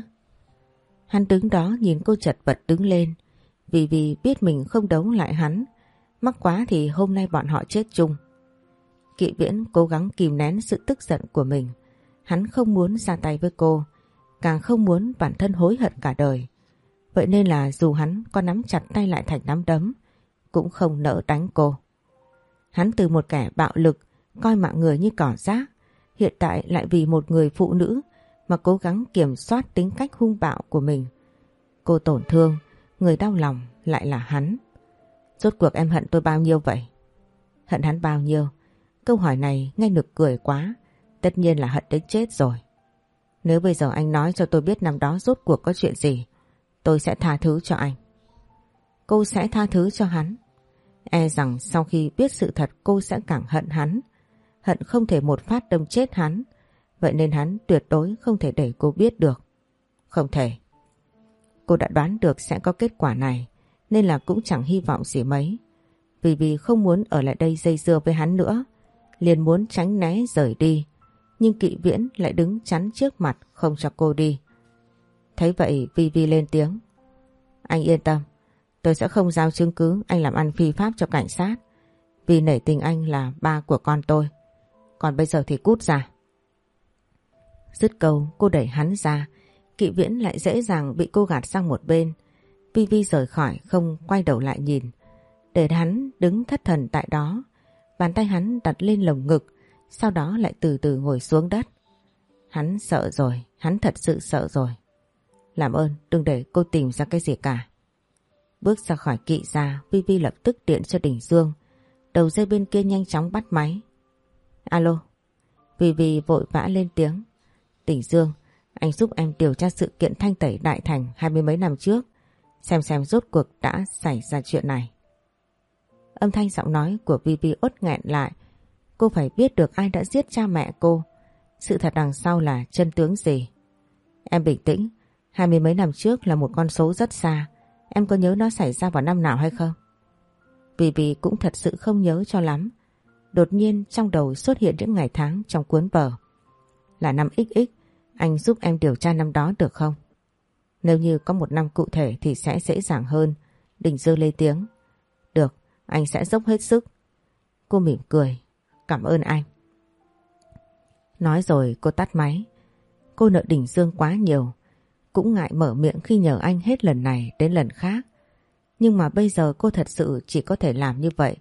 Hắn đứng đó nhìn cô chật vật đứng lên. Vì vì biết mình không đấu lại hắn. Mắc quá thì hôm nay bọn họ chết chung. Kỵ viễn cố gắng kìm nén sự tức giận của mình. Hắn không muốn ra tay với cô. Càng không muốn bản thân hối hận cả đời. Vậy nên là dù hắn có nắm chặt tay lại thành nắm đấm. Cũng không nỡ đánh cô. Hắn từ một kẻ bạo lực, coi mạng người như cỏ rác, hiện tại lại vì một người phụ nữ mà cố gắng kiểm soát tính cách hung bạo của mình. Cô tổn thương, người đau lòng lại là hắn. Rốt cuộc em hận tôi bao nhiêu vậy? Hận hắn bao nhiêu? Câu hỏi này ngay nực cười quá, tất nhiên là hận đến chết rồi. Nếu bây giờ anh nói cho tôi biết năm đó rốt cuộc có chuyện gì, tôi sẽ tha thứ cho anh. Cô sẽ tha thứ cho hắn. E rằng sau khi biết sự thật cô sẽ càng hận hắn. Hận không thể một phát đâm chết hắn. Vậy nên hắn tuyệt đối không thể để cô biết được. Không thể. Cô đã đoán được sẽ có kết quả này. Nên là cũng chẳng hy vọng gì mấy. Vì vì không muốn ở lại đây dây dưa với hắn nữa. Liền muốn tránh né rời đi. Nhưng kỵ viễn lại đứng chắn trước mặt không cho cô đi. Thấy vậy, Vi Vi lên tiếng. Anh yên tâm. Tôi sẽ không giao chứng cứ anh làm ăn phi pháp cho cảnh sát. Vì nể tình anh là ba của con tôi. Còn bây giờ thì cút ra. Dứt câu, cô đẩy hắn ra. Kỵ Viễn lại dễ dàng bị cô gạt sang một bên. Vi Vi rời khỏi không quay đầu lại nhìn. Để hắn đứng thất thần tại đó. Bàn tay hắn đặt lên lồng ngực, sau đó lại từ từ ngồi xuống đất. Hắn sợ rồi, hắn thật sự sợ rồi. Làm ơn, đừng để cô tìm ra cái gì cả. Bước ra khỏi kỵ ra, Vi Vi lập tức điện cho Đình Dương. Đầu dây bên kia nhanh chóng bắt máy. Alo. Vi Vi vội vã lên tiếng. Đình Dương, anh giúp em điều tra sự kiện thanh tẩy Đại Thành hai mươi mấy năm trước. Xem xem rốt cuộc đã xảy ra chuyện này. Âm thanh giọng nói của Vi Vi nghẹn lại. Cô phải biết được ai đã giết cha mẹ cô. Sự thật đằng sau là chân tướng gì. Em bình tĩnh. Hai mươi mấy năm trước là một con số rất xa. Em có nhớ nó xảy ra vào năm nào hay không? Vì vì cũng thật sự không nhớ cho lắm. Đột nhiên trong đầu xuất hiện những ngày tháng trong cuốn vở. Là năm XX, anh giúp em điều tra năm đó được không? Nếu như có một năm cụ thể thì sẽ dễ dàng hơn. Đình dư lên tiếng. Được, anh sẽ dốc hết sức. Cô mỉm cười. Cảm ơn anh. Nói rồi cô tắt máy. Cô nợ Đình Dương quá nhiều cũng ngại mở miệng khi nhờ anh hết lần này đến lần khác. Nhưng mà bây giờ cô thật sự chỉ có thể làm như vậy.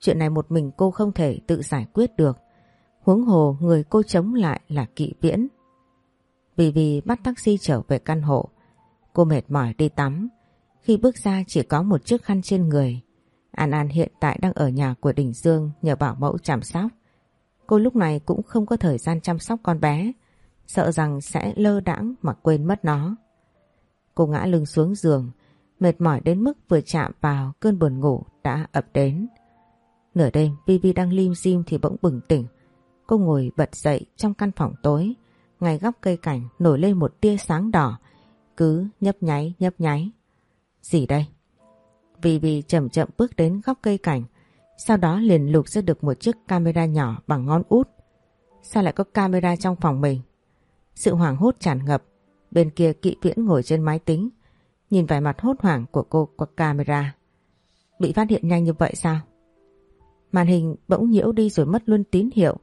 Chuyện này một mình cô không thể tự giải quyết được. Huống hồ người cô chống lại là kỵ viễn. Vì vì bắt taxi trở về căn hộ. Cô mệt mỏi đi tắm. Khi bước ra chỉ có một chiếc khăn trên người. An An hiện tại đang ở nhà của Đình Dương nhờ bảo mẫu chăm sóc. Cô lúc này cũng không có thời gian chăm sóc con bé sợ rằng sẽ lơ đãng mà quên mất nó. Cô ngã lưng xuống giường, mệt mỏi đến mức vừa chạm vào cơn buồn ngủ đã ập đến. Nửa đêm Vivi đang lim dim thì bỗng bừng tỉnh. Cô ngồi bật dậy trong căn phòng tối, ngay góc cây cảnh nổi lên một tia sáng đỏ, cứ nhấp nháy nhấp nháy. Gì đây? vì vì chậm chậm bước đến góc cây cảnh, sau đó liền lục ra được một chiếc camera nhỏ bằng ngón út. Sao lại có camera trong phòng mình? Sự hoảng hốt tràn ngập. Bên kia kỵ viễn ngồi trên máy tính. Nhìn vẻ mặt hốt hoảng của cô qua camera. Bị phát hiện nhanh như vậy sao? Màn hình bỗng nhiễu đi rồi mất luôn tín hiệu.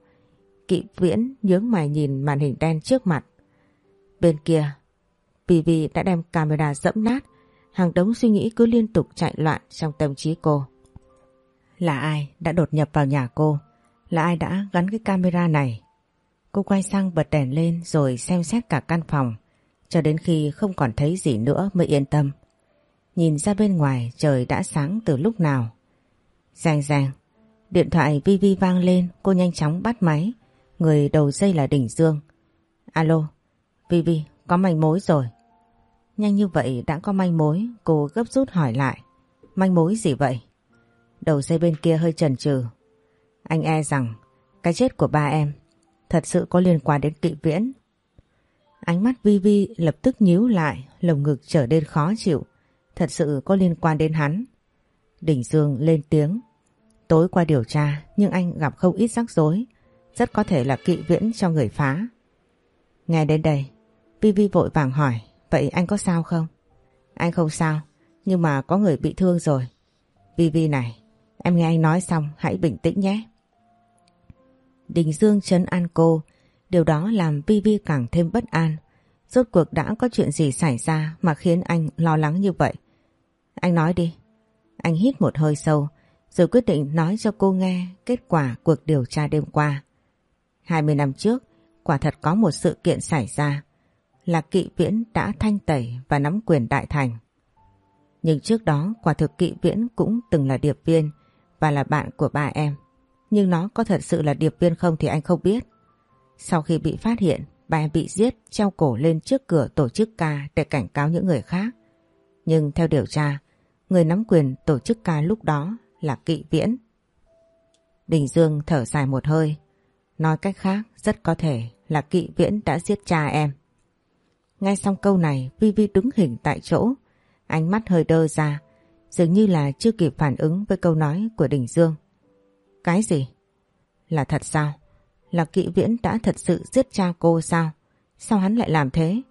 Kỵ viễn nhướng mày nhìn màn hình đen trước mặt. Bên kia, PV đã đem camera dẫm nát. Hàng đống suy nghĩ cứ liên tục chạy loạn trong tâm trí cô. Là ai đã đột nhập vào nhà cô? Là ai đã gắn cái camera này? Cô quay sang bật đèn lên rồi xem xét cả căn phòng, cho đến khi không còn thấy gì nữa mới yên tâm. Nhìn ra bên ngoài trời đã sáng từ lúc nào. Giang giang, điện thoại Vi Vi vang lên, cô nhanh chóng bắt máy. Người đầu dây là Đình Dương. Alo, Vi Vi, có manh mối rồi. Nhanh như vậy đã có manh mối, cô gấp rút hỏi lại. Manh mối gì vậy? Đầu dây bên kia hơi chần chừ. Anh e rằng cái chết của ba em thật sự có liên quan đến kỵ viễn. Ánh mắt Vi Vi lập tức nhíu lại, lồng ngực trở nên khó chịu. Thật sự có liên quan đến hắn. Đình Dương lên tiếng. Tối qua điều tra nhưng anh gặp không ít rắc rối. Rất có thể là kỵ viễn cho người phá. Nghe đến đây, Vi Vi vội vàng hỏi. Vậy anh có sao không? Anh không sao, nhưng mà có người bị thương rồi. Vi Vi này, em nghe anh nói xong hãy bình tĩnh nhé. Đình Dương chấn an cô, điều đó làm Vi Vi càng thêm bất an. Rốt cuộc đã có chuyện gì xảy ra mà khiến anh lo lắng như vậy? Anh nói đi. Anh hít một hơi sâu, rồi quyết định nói cho cô nghe kết quả cuộc điều tra đêm qua. 20 năm trước, quả thật có một sự kiện xảy ra, là kỵ viễn đã thanh tẩy và nắm quyền đại thành. Nhưng trước đó quả thực kỵ viễn cũng từng là điệp viên và là bạn của ba em. Nhưng nó có thật sự là điệp viên không thì anh không biết. Sau khi bị phát hiện, bà bị giết treo cổ lên trước cửa tổ chức ca để cảnh cáo những người khác. Nhưng theo điều tra, người nắm quyền tổ chức ca lúc đó là kỵ viễn. Đình Dương thở dài một hơi. Nói cách khác, rất có thể là kỵ viễn đã giết cha em. Ngay xong câu này, Vi Vi đứng hình tại chỗ, ánh mắt hơi đơ ra, dường như là chưa kịp phản ứng với câu nói của Đình Dương. Cái gì? Là thật sao? Là kỵ viễn đã thật sự giết cha cô sao? Sao hắn lại làm thế?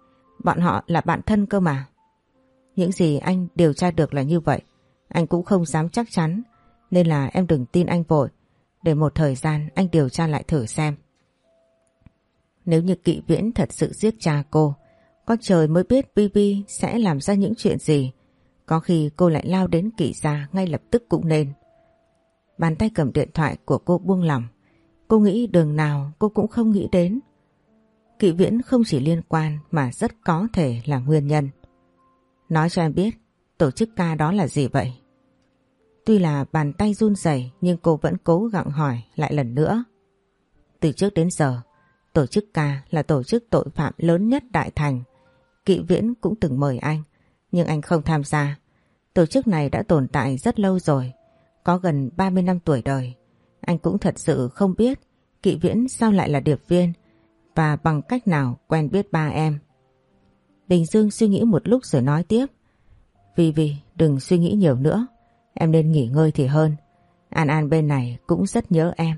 Bọn họ là bạn thân cơ mà. Những gì anh điều tra được là như vậy. Anh cũng không dám chắc chắn. Nên là em đừng tin anh vội. Để một thời gian anh điều tra lại thử xem. Nếu như kỵ viễn thật sự giết cha cô, Có trời mới biết Bibi sẽ làm ra những chuyện gì. Có khi cô lại lao đến kỵ gia ngay lập tức cũng nên. Bàn tay cầm điện thoại của cô buông lỏng. Cô nghĩ đường nào cô cũng không nghĩ đến. Kỵ viễn không chỉ liên quan mà rất có thể là nguyên nhân. Nói cho em biết, tổ chức ca đó là gì vậy? Tuy là bàn tay run rẩy nhưng cô vẫn cố gắng hỏi lại lần nữa. Từ trước đến giờ, tổ chức ca là tổ chức tội phạm lớn nhất Đại Thành. Kỵ viễn cũng từng mời anh, nhưng anh không tham gia. Tổ chức này đã tồn tại rất lâu rồi, có gần 30 năm tuổi đời. Anh cũng thật sự không biết Kỵ Viễn sao lại là điệp viên và bằng cách nào quen biết ba em. Đình Dương suy nghĩ một lúc rồi nói tiếp. Vì vì đừng suy nghĩ nhiều nữa, em nên nghỉ ngơi thì hơn. An An bên này cũng rất nhớ em.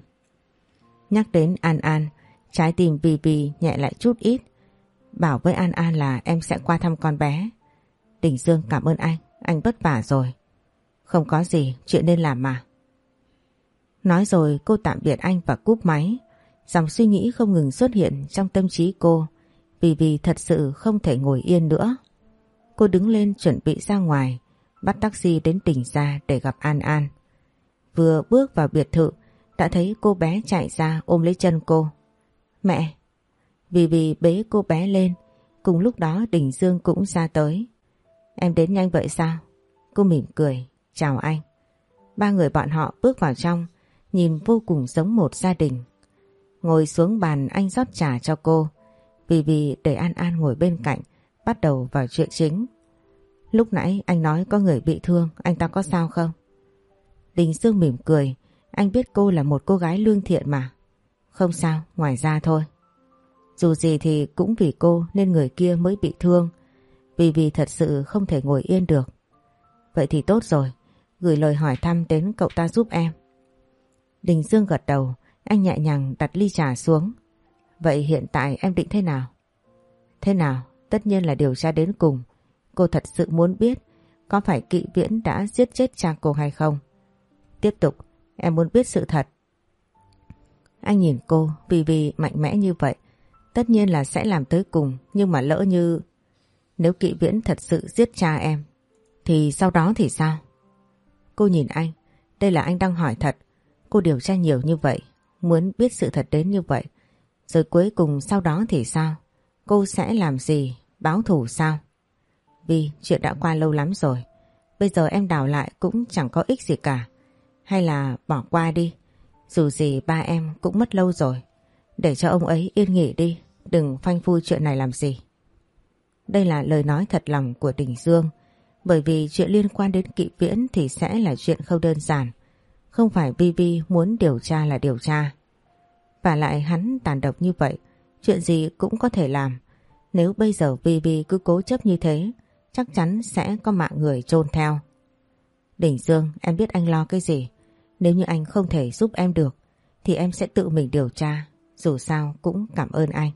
Nhắc đến An An, trái tim Vì Vì nhẹ lại chút ít. Bảo với An An là em sẽ qua thăm con bé. Đình Dương cảm ơn anh, anh vất vả rồi. Không có gì, chuyện nên làm mà. Nói rồi cô tạm biệt anh và cúp máy. Dòng suy nghĩ không ngừng xuất hiện trong tâm trí cô vì vì thật sự không thể ngồi yên nữa. Cô đứng lên chuẩn bị ra ngoài, bắt taxi đến tỉnh ra để gặp An An. Vừa bước vào biệt thự, đã thấy cô bé chạy ra ôm lấy chân cô. Mẹ! Vì vì bế cô bé lên, cùng lúc đó Đình Dương cũng ra tới. Em đến nhanh vậy sao? Cô mỉm cười, chào anh. Ba người bọn họ bước vào trong, nhìn vô cùng giống một gia đình. Ngồi xuống bàn anh rót trà cho cô, vì vì để An An ngồi bên cạnh, bắt đầu vào chuyện chính. Lúc nãy anh nói có người bị thương, anh ta có sao không? Đình Dương mỉm cười, anh biết cô là một cô gái lương thiện mà. Không sao, ngoài ra thôi. Dù gì thì cũng vì cô nên người kia mới bị thương, vì vì thật sự không thể ngồi yên được. Vậy thì tốt rồi, gửi lời hỏi thăm đến cậu ta giúp em. Đình Dương gật đầu, anh nhẹ nhàng đặt ly trà xuống. Vậy hiện tại em định thế nào? Thế nào? Tất nhiên là điều tra đến cùng. Cô thật sự muốn biết có phải kỵ viễn đã giết chết cha cô hay không? Tiếp tục, em muốn biết sự thật. Anh nhìn cô vì vì mạnh mẽ như vậy. Tất nhiên là sẽ làm tới cùng, nhưng mà lỡ như... Nếu kỵ viễn thật sự giết cha em, thì sau đó thì sao? Cô nhìn anh, đây là anh đang hỏi thật. Cô điều tra nhiều như vậy, muốn biết sự thật đến như vậy. Rồi cuối cùng sau đó thì sao? Cô sẽ làm gì? Báo thù sao? Vì chuyện đã qua lâu lắm rồi. Bây giờ em đào lại cũng chẳng có ích gì cả. Hay là bỏ qua đi. Dù gì ba em cũng mất lâu rồi. Để cho ông ấy yên nghỉ đi. Đừng phanh phui chuyện này làm gì. Đây là lời nói thật lòng của Đình Dương. Bởi vì chuyện liên quan đến kỵ viễn thì sẽ là chuyện không đơn giản. Không phải Vi Vi muốn điều tra là điều tra. Và lại hắn tàn độc như vậy, chuyện gì cũng có thể làm. Nếu bây giờ Vi Vi cứ cố chấp như thế, chắc chắn sẽ có mạng người chôn theo. Đình Dương, em biết anh lo cái gì. Nếu như anh không thể giúp em được, thì em sẽ tự mình điều tra. Dù sao cũng cảm ơn anh.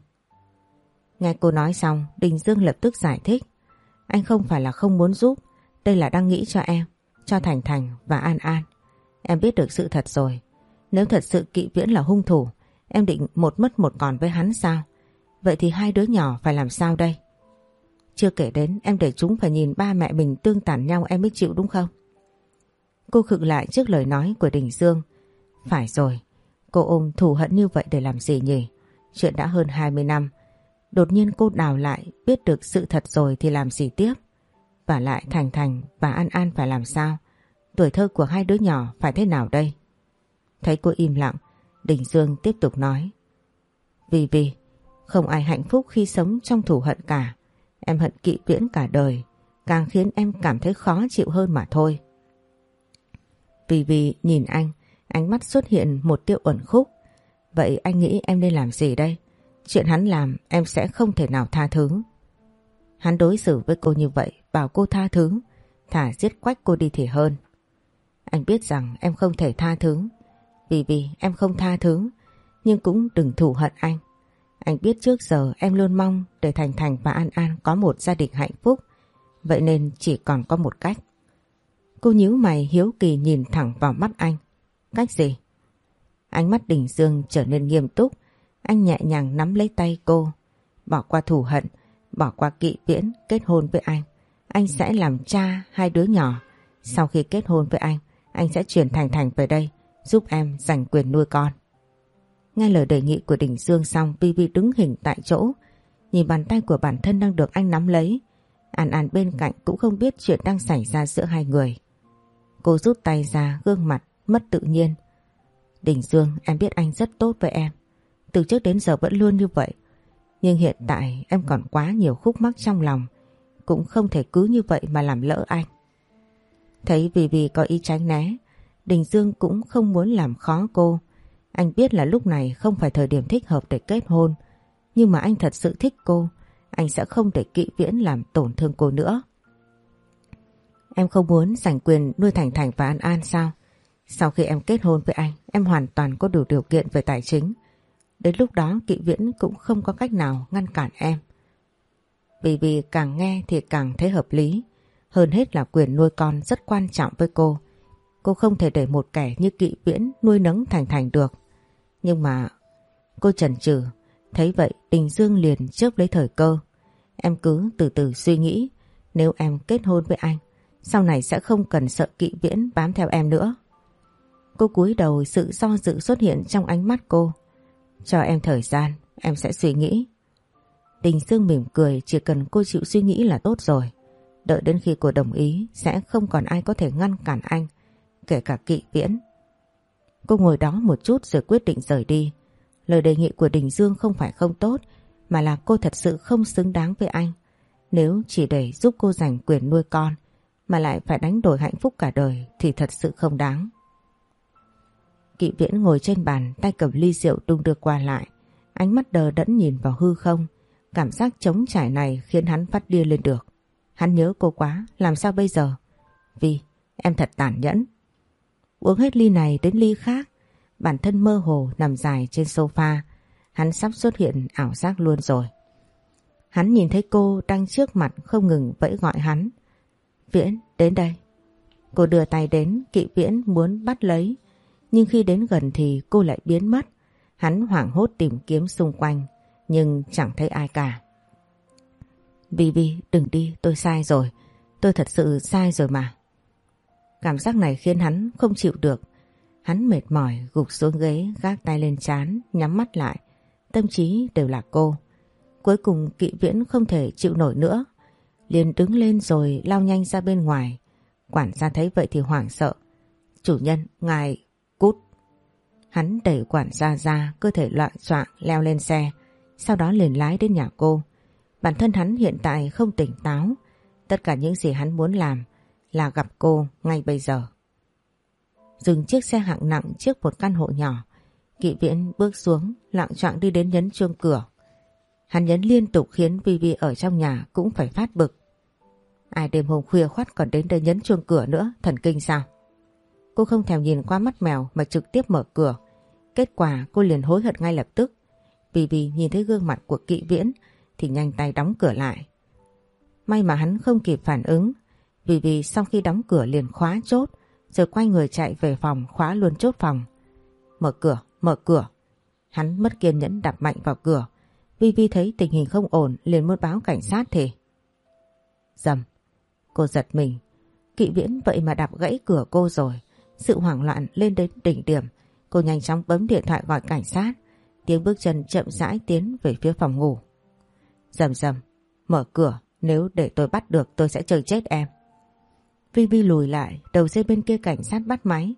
Nghe cô nói xong, Đình Dương lập tức giải thích. Anh không phải là không muốn giúp, đây là đang nghĩ cho em, cho Thành Thành và An An. Em biết được sự thật rồi. Nếu thật sự kỵ viễn là hung thủ, em định một mất một còn với hắn sao? Vậy thì hai đứa nhỏ phải làm sao đây? Chưa kể đến em để chúng phải nhìn ba mẹ mình tương tàn nhau em mới chịu đúng không? Cô khựng lại trước lời nói của Đình Dương. Phải rồi, cô ôm thù hận như vậy để làm gì nhỉ? Chuyện đã hơn 20 năm. Đột nhiên cô đào lại biết được sự thật rồi thì làm gì tiếp? Và lại Thành Thành và An An phải làm sao? Tuổi thơ của hai đứa nhỏ phải thế nào đây? Thấy cô im lặng, Đình Dương tiếp tục nói. Vì vì, không ai hạnh phúc khi sống trong thù hận cả. Em hận kỵ viễn cả đời, càng khiến em cảm thấy khó chịu hơn mà thôi. Vì vì nhìn anh, ánh mắt xuất hiện một tiêu ẩn khúc. Vậy anh nghĩ em nên làm gì đây? Chuyện hắn làm em sẽ không thể nào tha thứ. Hắn đối xử với cô như vậy, bảo cô tha thứ, thả giết quách cô đi thì hơn. Anh biết rằng em không thể tha thứ. Vì vì em không tha thứ, nhưng cũng đừng thù hận anh. Anh biết trước giờ em luôn mong để Thành Thành và An An có một gia đình hạnh phúc. Vậy nên chỉ còn có một cách. Cô nhíu mày hiếu kỳ nhìn thẳng vào mắt anh. Cách gì? Ánh mắt đỉnh Dương trở nên nghiêm túc. Anh nhẹ nhàng nắm lấy tay cô. Bỏ qua thù hận. bỏ qua kỵ viễn kết hôn với anh. Anh sẽ làm cha hai đứa nhỏ. Sau khi kết hôn với anh, anh sẽ chuyển Thành Thành về đây giúp em giành quyền nuôi con. Nghe lời đề nghị của Đình Dương xong Vivi đứng hình tại chỗ nhìn bàn tay của bản thân đang được anh nắm lấy. An An bên cạnh cũng không biết chuyện đang xảy ra giữa hai người. Cô rút tay ra gương mặt mất tự nhiên. Đình Dương em biết anh rất tốt với em. Từ trước đến giờ vẫn luôn như vậy. Nhưng hiện tại em còn quá nhiều khúc mắc trong lòng. Cũng không thể cứ như vậy mà làm lỡ anh. Thấy vì vì có ý tránh né, Đình Dương cũng không muốn làm khó cô. Anh biết là lúc này không phải thời điểm thích hợp để kết hôn. Nhưng mà anh thật sự thích cô. Anh sẽ không để kỵ viễn làm tổn thương cô nữa. Em không muốn giành quyền nuôi Thành Thành và An An sao? Sau khi em kết hôn với anh, em hoàn toàn có đủ điều kiện về tài chính. Đến lúc đó kỵ viễn cũng không có cách nào ngăn cản em. Vì vì càng nghe thì càng thấy hợp lý. Hơn hết là quyền nuôi con rất quan trọng với cô. Cô không thể để một kẻ như kỵ viễn nuôi nấng thành thành được. Nhưng mà cô chần chừ Thấy vậy Đình Dương liền chớp lấy thời cơ. Em cứ từ từ suy nghĩ. Nếu em kết hôn với anh, sau này sẽ không cần sợ kỵ viễn bám theo em nữa. Cô cúi đầu sự do dự xuất hiện trong ánh mắt cô. Cho em thời gian, em sẽ suy nghĩ. Đình Dương mỉm cười chỉ cần cô chịu suy nghĩ là tốt rồi. Đợi đến khi cô đồng ý sẽ không còn ai có thể ngăn cản anh, kể cả kỵ viễn. Cô ngồi đó một chút rồi quyết định rời đi. Lời đề nghị của Đình Dương không phải không tốt mà là cô thật sự không xứng đáng với anh. Nếu chỉ để giúp cô giành quyền nuôi con mà lại phải đánh đổi hạnh phúc cả đời thì thật sự không đáng. Kỵ viễn ngồi trên bàn tay cầm ly rượu đung đưa qua lại. Ánh mắt đờ đẫn nhìn vào hư không. Cảm giác trống trải này khiến hắn phát điên lên được. Hắn nhớ cô quá, làm sao bây giờ? Vì em thật tàn nhẫn. Uống hết ly này đến ly khác. Bản thân mơ hồ nằm dài trên sofa. Hắn sắp xuất hiện ảo giác luôn rồi. Hắn nhìn thấy cô đang trước mặt không ngừng vẫy gọi hắn. Viễn, đến đây. Cô đưa tay đến, kỵ viễn muốn bắt lấy. Nhưng khi đến gần thì cô lại biến mất. Hắn hoảng hốt tìm kiếm xung quanh, nhưng chẳng thấy ai cả. Bibi, đừng đi, tôi sai rồi. Tôi thật sự sai rồi mà. Cảm giác này khiến hắn không chịu được. Hắn mệt mỏi gục xuống ghế gác tay lên chán nhắm mắt lại. Tâm trí đều là cô. Cuối cùng kỵ viễn không thể chịu nổi nữa. liền đứng lên rồi lao nhanh ra bên ngoài. Quản gia thấy vậy thì hoảng sợ. Chủ nhân, ngài, cút. Hắn đẩy quản gia ra, cơ thể loạn soạn leo lên xe. Sau đó liền lái đến nhà cô. Bản thân hắn hiện tại không tỉnh táo. Tất cả những gì hắn muốn làm là gặp cô ngay bây giờ dừng chiếc xe hạng nặng trước một căn hộ nhỏ. Kỵ viễn bước xuống, lặng trọng đi đến nhấn chuông cửa. Hắn nhấn liên tục khiến Vi Vi ở trong nhà cũng phải phát bực. Ai đêm hôm khuya khoát còn đến đây nhấn chuông cửa nữa, thần kinh sao? Cô không thèm nhìn qua mắt mèo mà trực tiếp mở cửa. Kết quả cô liền hối hận ngay lập tức. Vivi nhìn thấy gương mặt của kỵ viễn thì nhanh tay đóng cửa lại. May mà hắn không kịp phản ứng. Vì vì sau khi đóng cửa liền khóa chốt rồi quay người chạy về phòng khóa luôn chốt phòng. Mở cửa, mở cửa. Hắn mất kiên nhẫn đập mạnh vào cửa. Vi Vi thấy tình hình không ổn liền muốn báo cảnh sát thì. Dầm. Cô giật mình. Kỵ viễn vậy mà đạp gãy cửa cô rồi. Sự hoảng loạn lên đến đỉnh điểm. Cô nhanh chóng bấm điện thoại gọi cảnh sát. Tiếng bước chân chậm rãi tiến về phía phòng ngủ. Dầm dầm. Mở cửa. Nếu để tôi bắt được tôi sẽ chơi chết em. Vi Vi lùi lại, đầu dây bên kia cảnh sát bắt máy.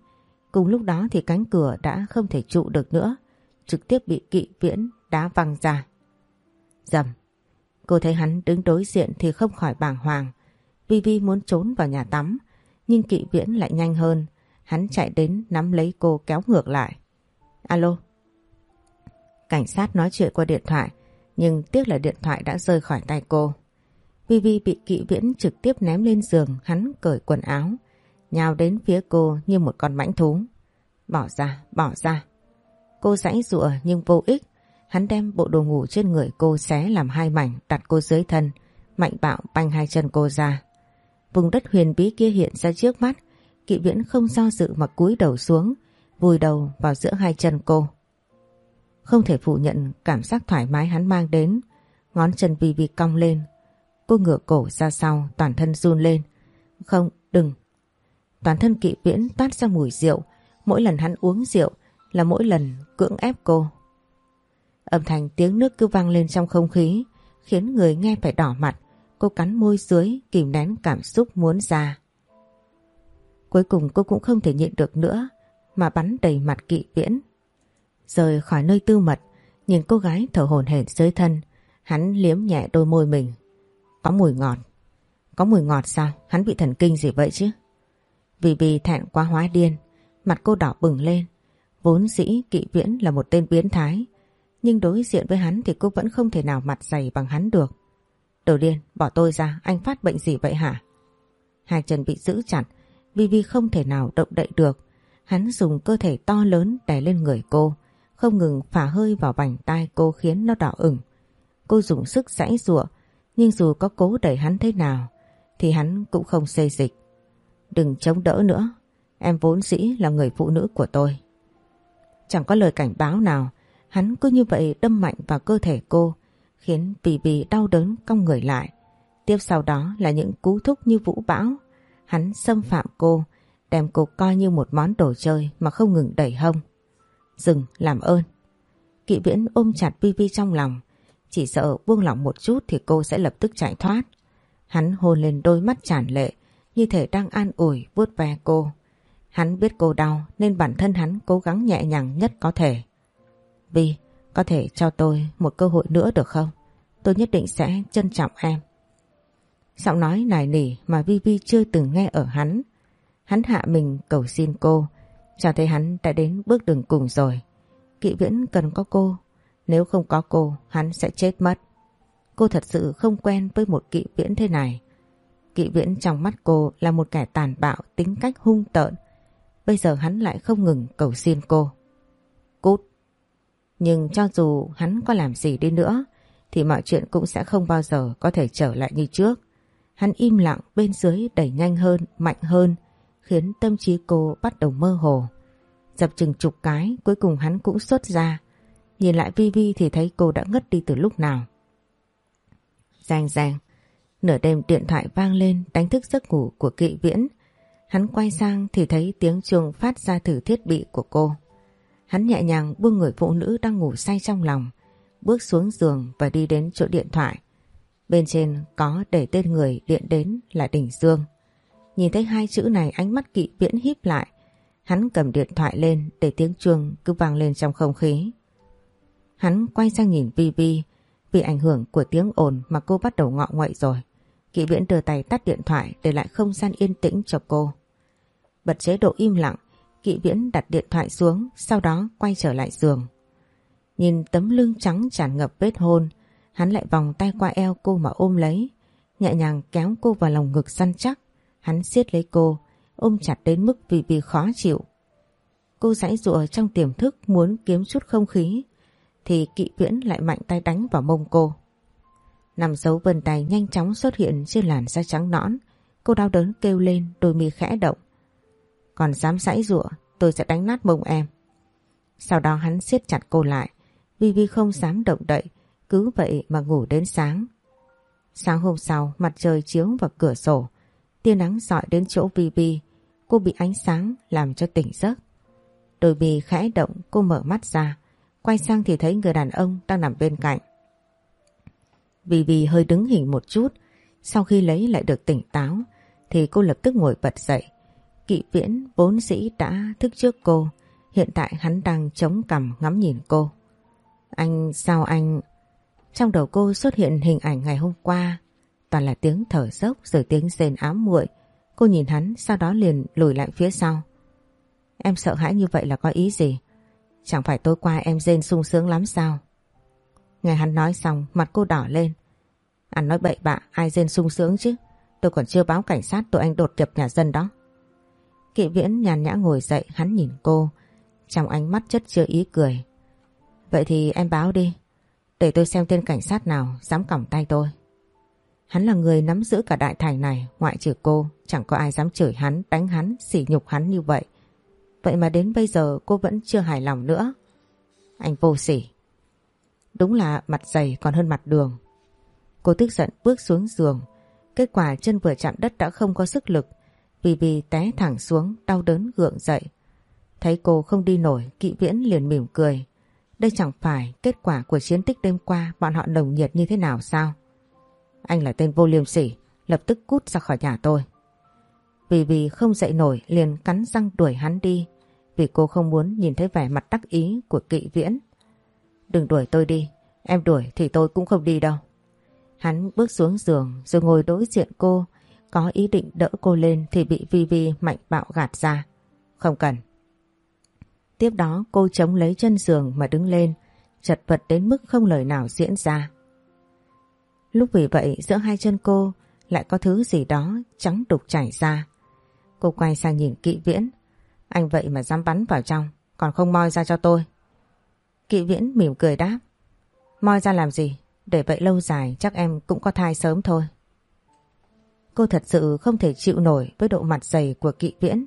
Cùng lúc đó thì cánh cửa đã không thể trụ được nữa, trực tiếp bị kỵ viễn đá văng ra. Dầm, cô thấy hắn đứng đối diện thì không khỏi bàng hoàng. Vi Vi muốn trốn vào nhà tắm, nhưng kỵ viễn lại nhanh hơn. Hắn chạy đến nắm lấy cô kéo ngược lại. Alo. Cảnh sát nói chuyện qua điện thoại, nhưng tiếc là điện thoại đã rơi khỏi tay cô. Vivi bị kỵ viễn trực tiếp ném lên giường hắn cởi quần áo, nhào đến phía cô như một con mãnh thú. Bỏ ra, bỏ ra. Cô giãy giụa nhưng vô ích. Hắn đem bộ đồ ngủ trên người cô xé làm hai mảnh đặt cô dưới thân, mạnh bạo banh hai chân cô ra. Vùng đất huyền bí kia hiện ra trước mắt, kỵ viễn không do dự mà cúi đầu xuống, vùi đầu vào giữa hai chân cô. Không thể phủ nhận cảm giác thoải mái hắn mang đến, ngón chân Vi Vi cong lên, Cô ngửa cổ ra sau toàn thân run lên. Không, đừng. Toàn thân kỵ viễn toát ra mùi rượu. Mỗi lần hắn uống rượu là mỗi lần cưỡng ép cô. Âm thanh tiếng nước cứ vang lên trong không khí khiến người nghe phải đỏ mặt. Cô cắn môi dưới kìm nén cảm xúc muốn ra. Cuối cùng cô cũng không thể nhịn được nữa mà bắn đầy mặt kỵ viễn. Rời khỏi nơi tư mật, nhìn cô gái thở hổn hển dưới thân, hắn liếm nhẹ đôi môi mình. Có mùi ngọt. Có mùi ngọt sao? Hắn bị thần kinh gì vậy chứ? Vì vì thẹn quá hóa điên, mặt cô đỏ bừng lên. Vốn dĩ kỵ viễn là một tên biến thái, nhưng đối diện với hắn thì cô vẫn không thể nào mặt dày bằng hắn được. Đồ điên, bỏ tôi ra, anh phát bệnh gì vậy hả? Hai chân bị giữ chặt, Vivi không thể nào động đậy được. Hắn dùng cơ thể to lớn đè lên người cô, không ngừng phả hơi vào vành tai cô khiến nó đỏ ửng. Cô dùng sức giãy giụa, nhưng dù có cố đẩy hắn thế nào, thì hắn cũng không xây dịch. Đừng chống đỡ nữa, em vốn dĩ là người phụ nữ của tôi. Chẳng có lời cảnh báo nào, hắn cứ như vậy đâm mạnh vào cơ thể cô, khiến Bì Bì đau đớn cong người lại. Tiếp sau đó là những cú thúc như vũ bão, Hắn xâm phạm cô, đem cô coi như một món đồ chơi mà không ngừng đẩy hông. Dừng, làm ơn. Kỵ viễn ôm chặt Vivi trong lòng, chỉ sợ buông lỏng một chút thì cô sẽ lập tức chạy thoát. Hắn hôn lên đôi mắt tràn lệ, như thể đang an ủi vuốt ve cô. Hắn biết cô đau nên bản thân hắn cố gắng nhẹ nhàng nhất có thể. Vi, có thể cho tôi một cơ hội nữa được không? Tôi nhất định sẽ trân trọng em. Giọng nói nài nỉ mà Vi Vi chưa từng nghe ở hắn. Hắn hạ mình cầu xin cô, cho thấy hắn đã đến bước đường cùng rồi. Kỵ viễn cần có cô, nếu không có cô hắn sẽ chết mất. Cô thật sự không quen với một kỵ viễn thế này. Kỵ viễn trong mắt cô là một kẻ tàn bạo tính cách hung tợn. Bây giờ hắn lại không ngừng cầu xin cô. Cút! Nhưng cho dù hắn có làm gì đi nữa thì mọi chuyện cũng sẽ không bao giờ có thể trở lại như trước. Hắn im lặng bên dưới đẩy nhanh hơn, mạnh hơn, khiến tâm trí cô bắt đầu mơ hồ. Dập chừng chục cái, cuối cùng hắn cũng xuất ra. Nhìn lại Vi Vi thì thấy cô đã ngất đi từ lúc nào. Giang giang, nửa đêm điện thoại vang lên đánh thức giấc ngủ của kỵ viễn. Hắn quay sang thì thấy tiếng chuông phát ra thử thiết bị của cô. Hắn nhẹ nhàng buông người phụ nữ đang ngủ say trong lòng, bước xuống giường và đi đến chỗ điện thoại. Bên trên có để tên người điện đến là Đình Dương. Nhìn thấy hai chữ này ánh mắt kỵ viễn híp lại. Hắn cầm điện thoại lên để tiếng chuông cứ vang lên trong không khí. Hắn quay sang nhìn Vi Vi. Vì ảnh hưởng của tiếng ồn mà cô bắt đầu ngọ nguậy rồi. Kỵ viễn đưa tay tắt điện thoại để lại không gian yên tĩnh cho cô. Bật chế độ im lặng, kỵ viễn đặt điện thoại xuống, sau đó quay trở lại giường. Nhìn tấm lưng trắng tràn ngập vết hôn, Hắn lại vòng tay qua eo cô mà ôm lấy, nhẹ nhàng kéo cô vào lòng ngực săn chắc. Hắn siết lấy cô, ôm chặt đến mức vì bị khó chịu. Cô giãy rụa trong tiềm thức muốn kiếm chút không khí, thì kỵ viễn lại mạnh tay đánh vào mông cô. Nằm dấu vân tay nhanh chóng xuất hiện trên làn da trắng nõn, cô đau đớn kêu lên đôi mi khẽ động. Còn dám sãi rụa, tôi sẽ đánh nát mông em. Sau đó hắn siết chặt cô lại, Vi Vi không dám động đậy, cứ vậy mà ngủ đến sáng. Sáng hôm sau mặt trời chiếu vào cửa sổ, tia nắng dọi đến chỗ Vi Vi, cô bị ánh sáng làm cho tỉnh giấc. Đôi bì khẽ động cô mở mắt ra, quay sang thì thấy người đàn ông đang nằm bên cạnh. vì vì hơi đứng hình một chút, sau khi lấy lại được tỉnh táo thì cô lập tức ngồi bật dậy. Kỵ viễn vốn dĩ đã thức trước cô, hiện tại hắn đang chống cằm ngắm nhìn cô. Anh sao anh... Trong đầu cô xuất hiện hình ảnh ngày hôm qua, toàn là tiếng thở dốc rồi tiếng rền ám muội. Cô nhìn hắn sau đó liền lùi lại phía sau. Em sợ hãi như vậy là có ý gì? Chẳng phải tối qua em rên sung sướng lắm sao? Nghe hắn nói xong mặt cô đỏ lên. Anh nói bậy bạ ai rên sung sướng chứ? Tôi còn chưa báo cảnh sát tụi anh đột nhập nhà dân đó. Kỵ viễn nhàn nhã ngồi dậy hắn nhìn cô. Trong ánh mắt chất chứa ý cười. Vậy thì em báo đi. Để tôi xem tên cảnh sát nào dám còng tay tôi. Hắn là người nắm giữ cả đại thành này, ngoại trừ cô, chẳng có ai dám chửi hắn, đánh hắn, sỉ nhục hắn như vậy. Vậy mà đến bây giờ cô vẫn chưa hài lòng nữa. Anh vô sỉ. Đúng là mặt dày còn hơn mặt đường. Cô tức giận bước xuống giường. Kết quả chân vừa chạm đất đã không có sức lực. Vì vì té thẳng xuống đau đớn gượng dậy. Thấy cô không đi nổi, kỵ viễn liền mỉm cười. Đây chẳng phải kết quả của chiến tích đêm qua bọn họ nồng nhiệt như thế nào sao? Anh là tên vô liêm sỉ, lập tức cút ra khỏi nhà tôi. Vì vì không dậy nổi liền cắn răng đuổi hắn đi vì cô không muốn nhìn thấy vẻ mặt đắc ý của kỵ viễn. Đừng đuổi tôi đi, em đuổi thì tôi cũng không đi đâu. Hắn bước xuống giường rồi ngồi đối diện cô, có ý định đỡ cô lên thì bị Vi Vi mạnh bạo gạt ra. Không cần. Tiếp đó cô chống lấy chân giường mà đứng lên, chật vật đến mức không lời nào diễn ra. Lúc vì vậy giữa hai chân cô lại có thứ gì đó trắng đục chảy ra. Cô quay sang nhìn kỵ viễn. Anh vậy mà dám bắn vào trong, còn không moi ra cho tôi. Kỵ viễn mỉm cười đáp. Moi ra làm gì? Để vậy lâu dài chắc em cũng có thai sớm thôi. Cô thật sự không thể chịu nổi với độ mặt dày của kỵ viễn.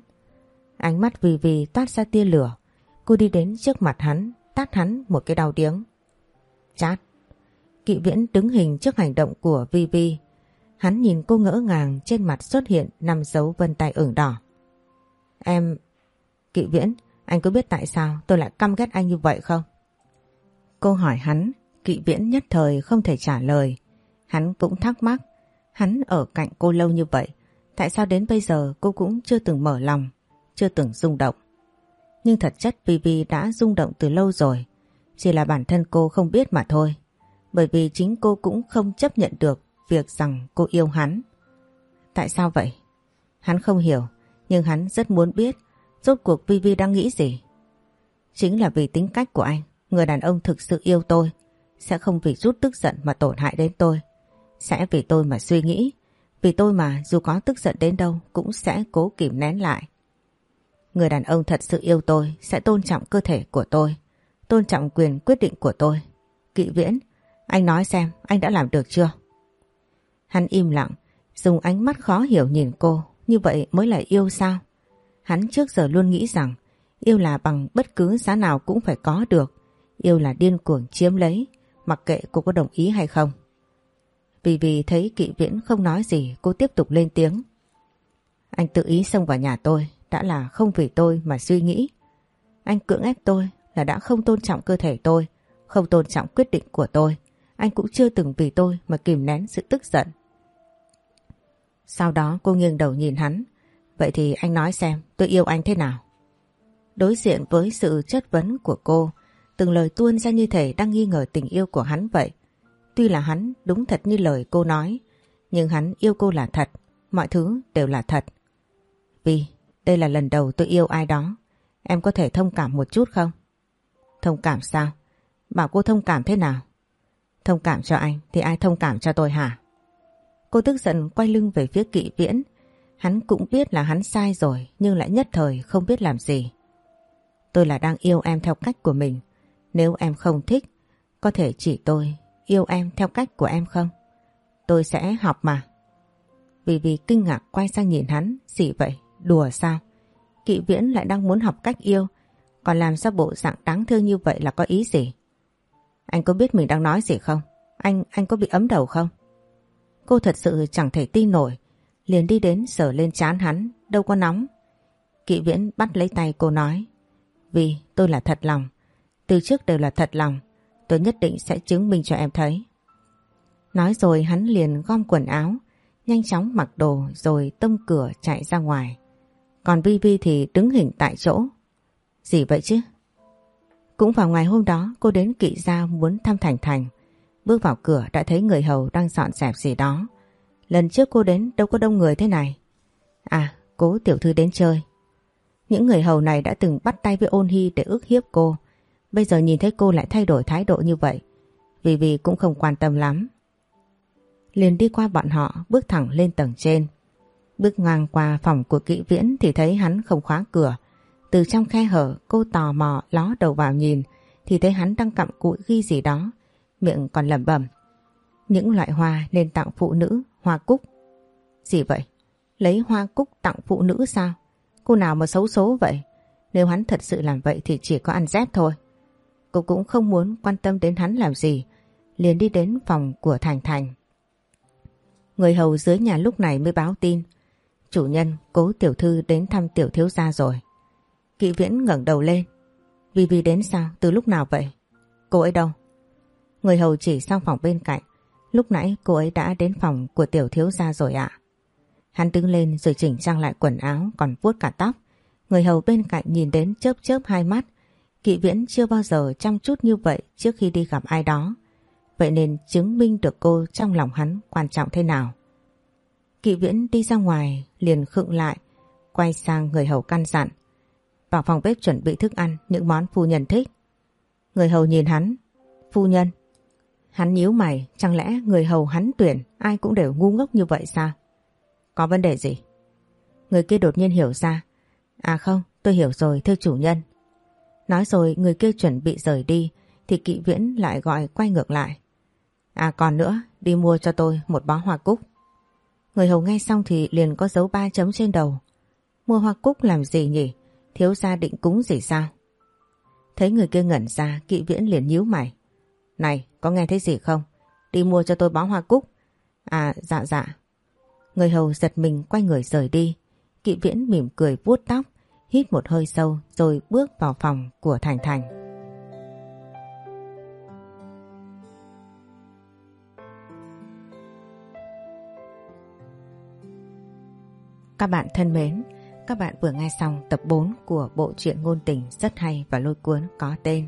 Ánh mắt vì vì toát ra tia lửa. Cô đi đến trước mặt hắn, tát hắn một cái đau điếng. Chát. Kỵ viễn đứng hình trước hành động của Vi Vi. Hắn nhìn cô ngỡ ngàng trên mặt xuất hiện năm dấu vân tay ửng đỏ. Em... Kỵ viễn, anh có biết tại sao tôi lại căm ghét anh như vậy không? Cô hỏi hắn, kỵ viễn nhất thời không thể trả lời. Hắn cũng thắc mắc, hắn ở cạnh cô lâu như vậy, tại sao đến bây giờ cô cũng chưa từng mở lòng, chưa từng rung động. Nhưng thật chất Vivi đã rung động từ lâu rồi, chỉ là bản thân cô không biết mà thôi. Bởi vì chính cô cũng không chấp nhận được việc rằng cô yêu hắn. Tại sao vậy? Hắn không hiểu, nhưng hắn rất muốn biết rốt cuộc Vivi đang nghĩ gì. Chính là vì tính cách của anh, người đàn ông thực sự yêu tôi, sẽ không vì rút tức giận mà tổn hại đến tôi. Sẽ vì tôi mà suy nghĩ, vì tôi mà dù có tức giận đến đâu cũng sẽ cố kìm nén lại. Người đàn ông thật sự yêu tôi sẽ tôn trọng cơ thể của tôi, tôn trọng quyền quyết định của tôi. Kỵ viễn, anh nói xem anh đã làm được chưa? Hắn im lặng, dùng ánh mắt khó hiểu nhìn cô, như vậy mới là yêu sao? Hắn trước giờ luôn nghĩ rằng yêu là bằng bất cứ giá nào cũng phải có được. Yêu là điên cuồng chiếm lấy, mặc kệ cô có đồng ý hay không. Vì vì thấy kỵ viễn không nói gì, cô tiếp tục lên tiếng. Anh tự ý xông vào nhà tôi, đã là không vì tôi mà suy nghĩ. Anh cưỡng ép tôi là đã không tôn trọng cơ thể tôi, không tôn trọng quyết định của tôi. Anh cũng chưa từng vì tôi mà kìm nén sự tức giận. Sau đó cô nghiêng đầu nhìn hắn. Vậy thì anh nói xem tôi yêu anh thế nào? Đối diện với sự chất vấn của cô, từng lời tuôn ra như thể đang nghi ngờ tình yêu của hắn vậy. Tuy là hắn đúng thật như lời cô nói, nhưng hắn yêu cô là thật, mọi thứ đều là thật. Vì đây là lần đầu tôi yêu ai đó, em có thể thông cảm một chút không? Thông cảm sao? Bảo cô thông cảm thế nào? Thông cảm cho anh thì ai thông cảm cho tôi hả? Cô tức giận quay lưng về phía kỵ viễn. Hắn cũng biết là hắn sai rồi nhưng lại nhất thời không biết làm gì. Tôi là đang yêu em theo cách của mình. Nếu em không thích, có thể chỉ tôi yêu em theo cách của em không? Tôi sẽ học mà. Vì vì kinh ngạc quay sang nhìn hắn, gì vậy? Đùa sao? Kỵ viễn lại đang muốn học cách yêu, còn làm sao bộ dạng đáng thương như vậy là có ý gì? Anh có biết mình đang nói gì không? Anh, anh có bị ấm đầu không? Cô thật sự chẳng thể tin nổi, liền đi đến sờ lên chán hắn, đâu có nóng. Kỵ viễn bắt lấy tay cô nói, vì tôi là thật lòng, từ trước đều là thật lòng, tôi nhất định sẽ chứng minh cho em thấy. Nói rồi hắn liền gom quần áo, nhanh chóng mặc đồ rồi tông cửa chạy ra ngoài. Còn Vi Vi thì đứng hình tại chỗ. Gì vậy chứ? Cũng vào ngày hôm đó cô đến kỵ gia muốn thăm Thành Thành. Bước vào cửa đã thấy người hầu đang dọn dẹp gì đó. Lần trước cô đến đâu có đông người thế này. À, cố tiểu thư đến chơi. Những người hầu này đã từng bắt tay với ôn hy để ức hiếp cô. Bây giờ nhìn thấy cô lại thay đổi thái độ như vậy. Vì vì cũng không quan tâm lắm. Liền đi qua bọn họ bước thẳng lên tầng trên. Bước ngang qua phòng của kỵ viễn thì thấy hắn không khóa cửa. Từ trong khe hở cô tò mò ló đầu vào nhìn thì thấy hắn đang cặm cụi ghi gì đó. Miệng còn lẩm bẩm. Những loại hoa nên tặng phụ nữ, hoa cúc. Gì vậy? Lấy hoa cúc tặng phụ nữ sao? Cô nào mà xấu số vậy? Nếu hắn thật sự làm vậy thì chỉ có ăn dép thôi. Cô cũng không muốn quan tâm đến hắn làm gì. Liền đi đến phòng của Thành Thành. Người hầu dưới nhà lúc này mới báo tin. Chủ nhân cố tiểu thư đến thăm tiểu thiếu gia rồi. Kỵ viễn ngẩng đầu lên. Vì vì đến sao? Từ lúc nào vậy? Cô ấy đâu? Người hầu chỉ sang phòng bên cạnh. Lúc nãy cô ấy đã đến phòng của tiểu thiếu gia rồi ạ. Hắn đứng lên rồi chỉnh trang lại quần áo còn vuốt cả tóc. Người hầu bên cạnh nhìn đến chớp chớp hai mắt. Kỵ viễn chưa bao giờ chăm chút như vậy trước khi đi gặp ai đó. Vậy nên chứng minh được cô trong lòng hắn quan trọng thế nào. Kỵ viễn đi ra ngoài liền khựng lại, quay sang người hầu căn dặn. Vào phòng bếp chuẩn bị thức ăn những món phu nhân thích. Người hầu nhìn hắn, phu nhân. Hắn nhíu mày, chẳng lẽ người hầu hắn tuyển ai cũng đều ngu ngốc như vậy sao? Có vấn đề gì? Người kia đột nhiên hiểu ra. À không, tôi hiểu rồi thưa chủ nhân. Nói rồi người kia chuẩn bị rời đi thì kỵ viễn lại gọi quay ngược lại. À còn nữa, đi mua cho tôi một bó hoa cúc. Người hầu nghe xong thì liền có dấu ba chấm trên đầu. Mua hoa cúc làm gì nhỉ? Thiếu gia định cúng gì sao? Thấy người kia ngẩn ra, kỵ viễn liền nhíu mày. Này, có nghe thấy gì không? Đi mua cho tôi bó hoa cúc. À, dạ dạ. Người hầu giật mình quay người rời đi. Kỵ viễn mỉm cười vuốt tóc, hít một hơi sâu rồi bước vào phòng của Thành Thành. Các bạn thân mến, các bạn vừa nghe xong tập 4 của bộ truyện ngôn tình rất hay và lôi cuốn có tên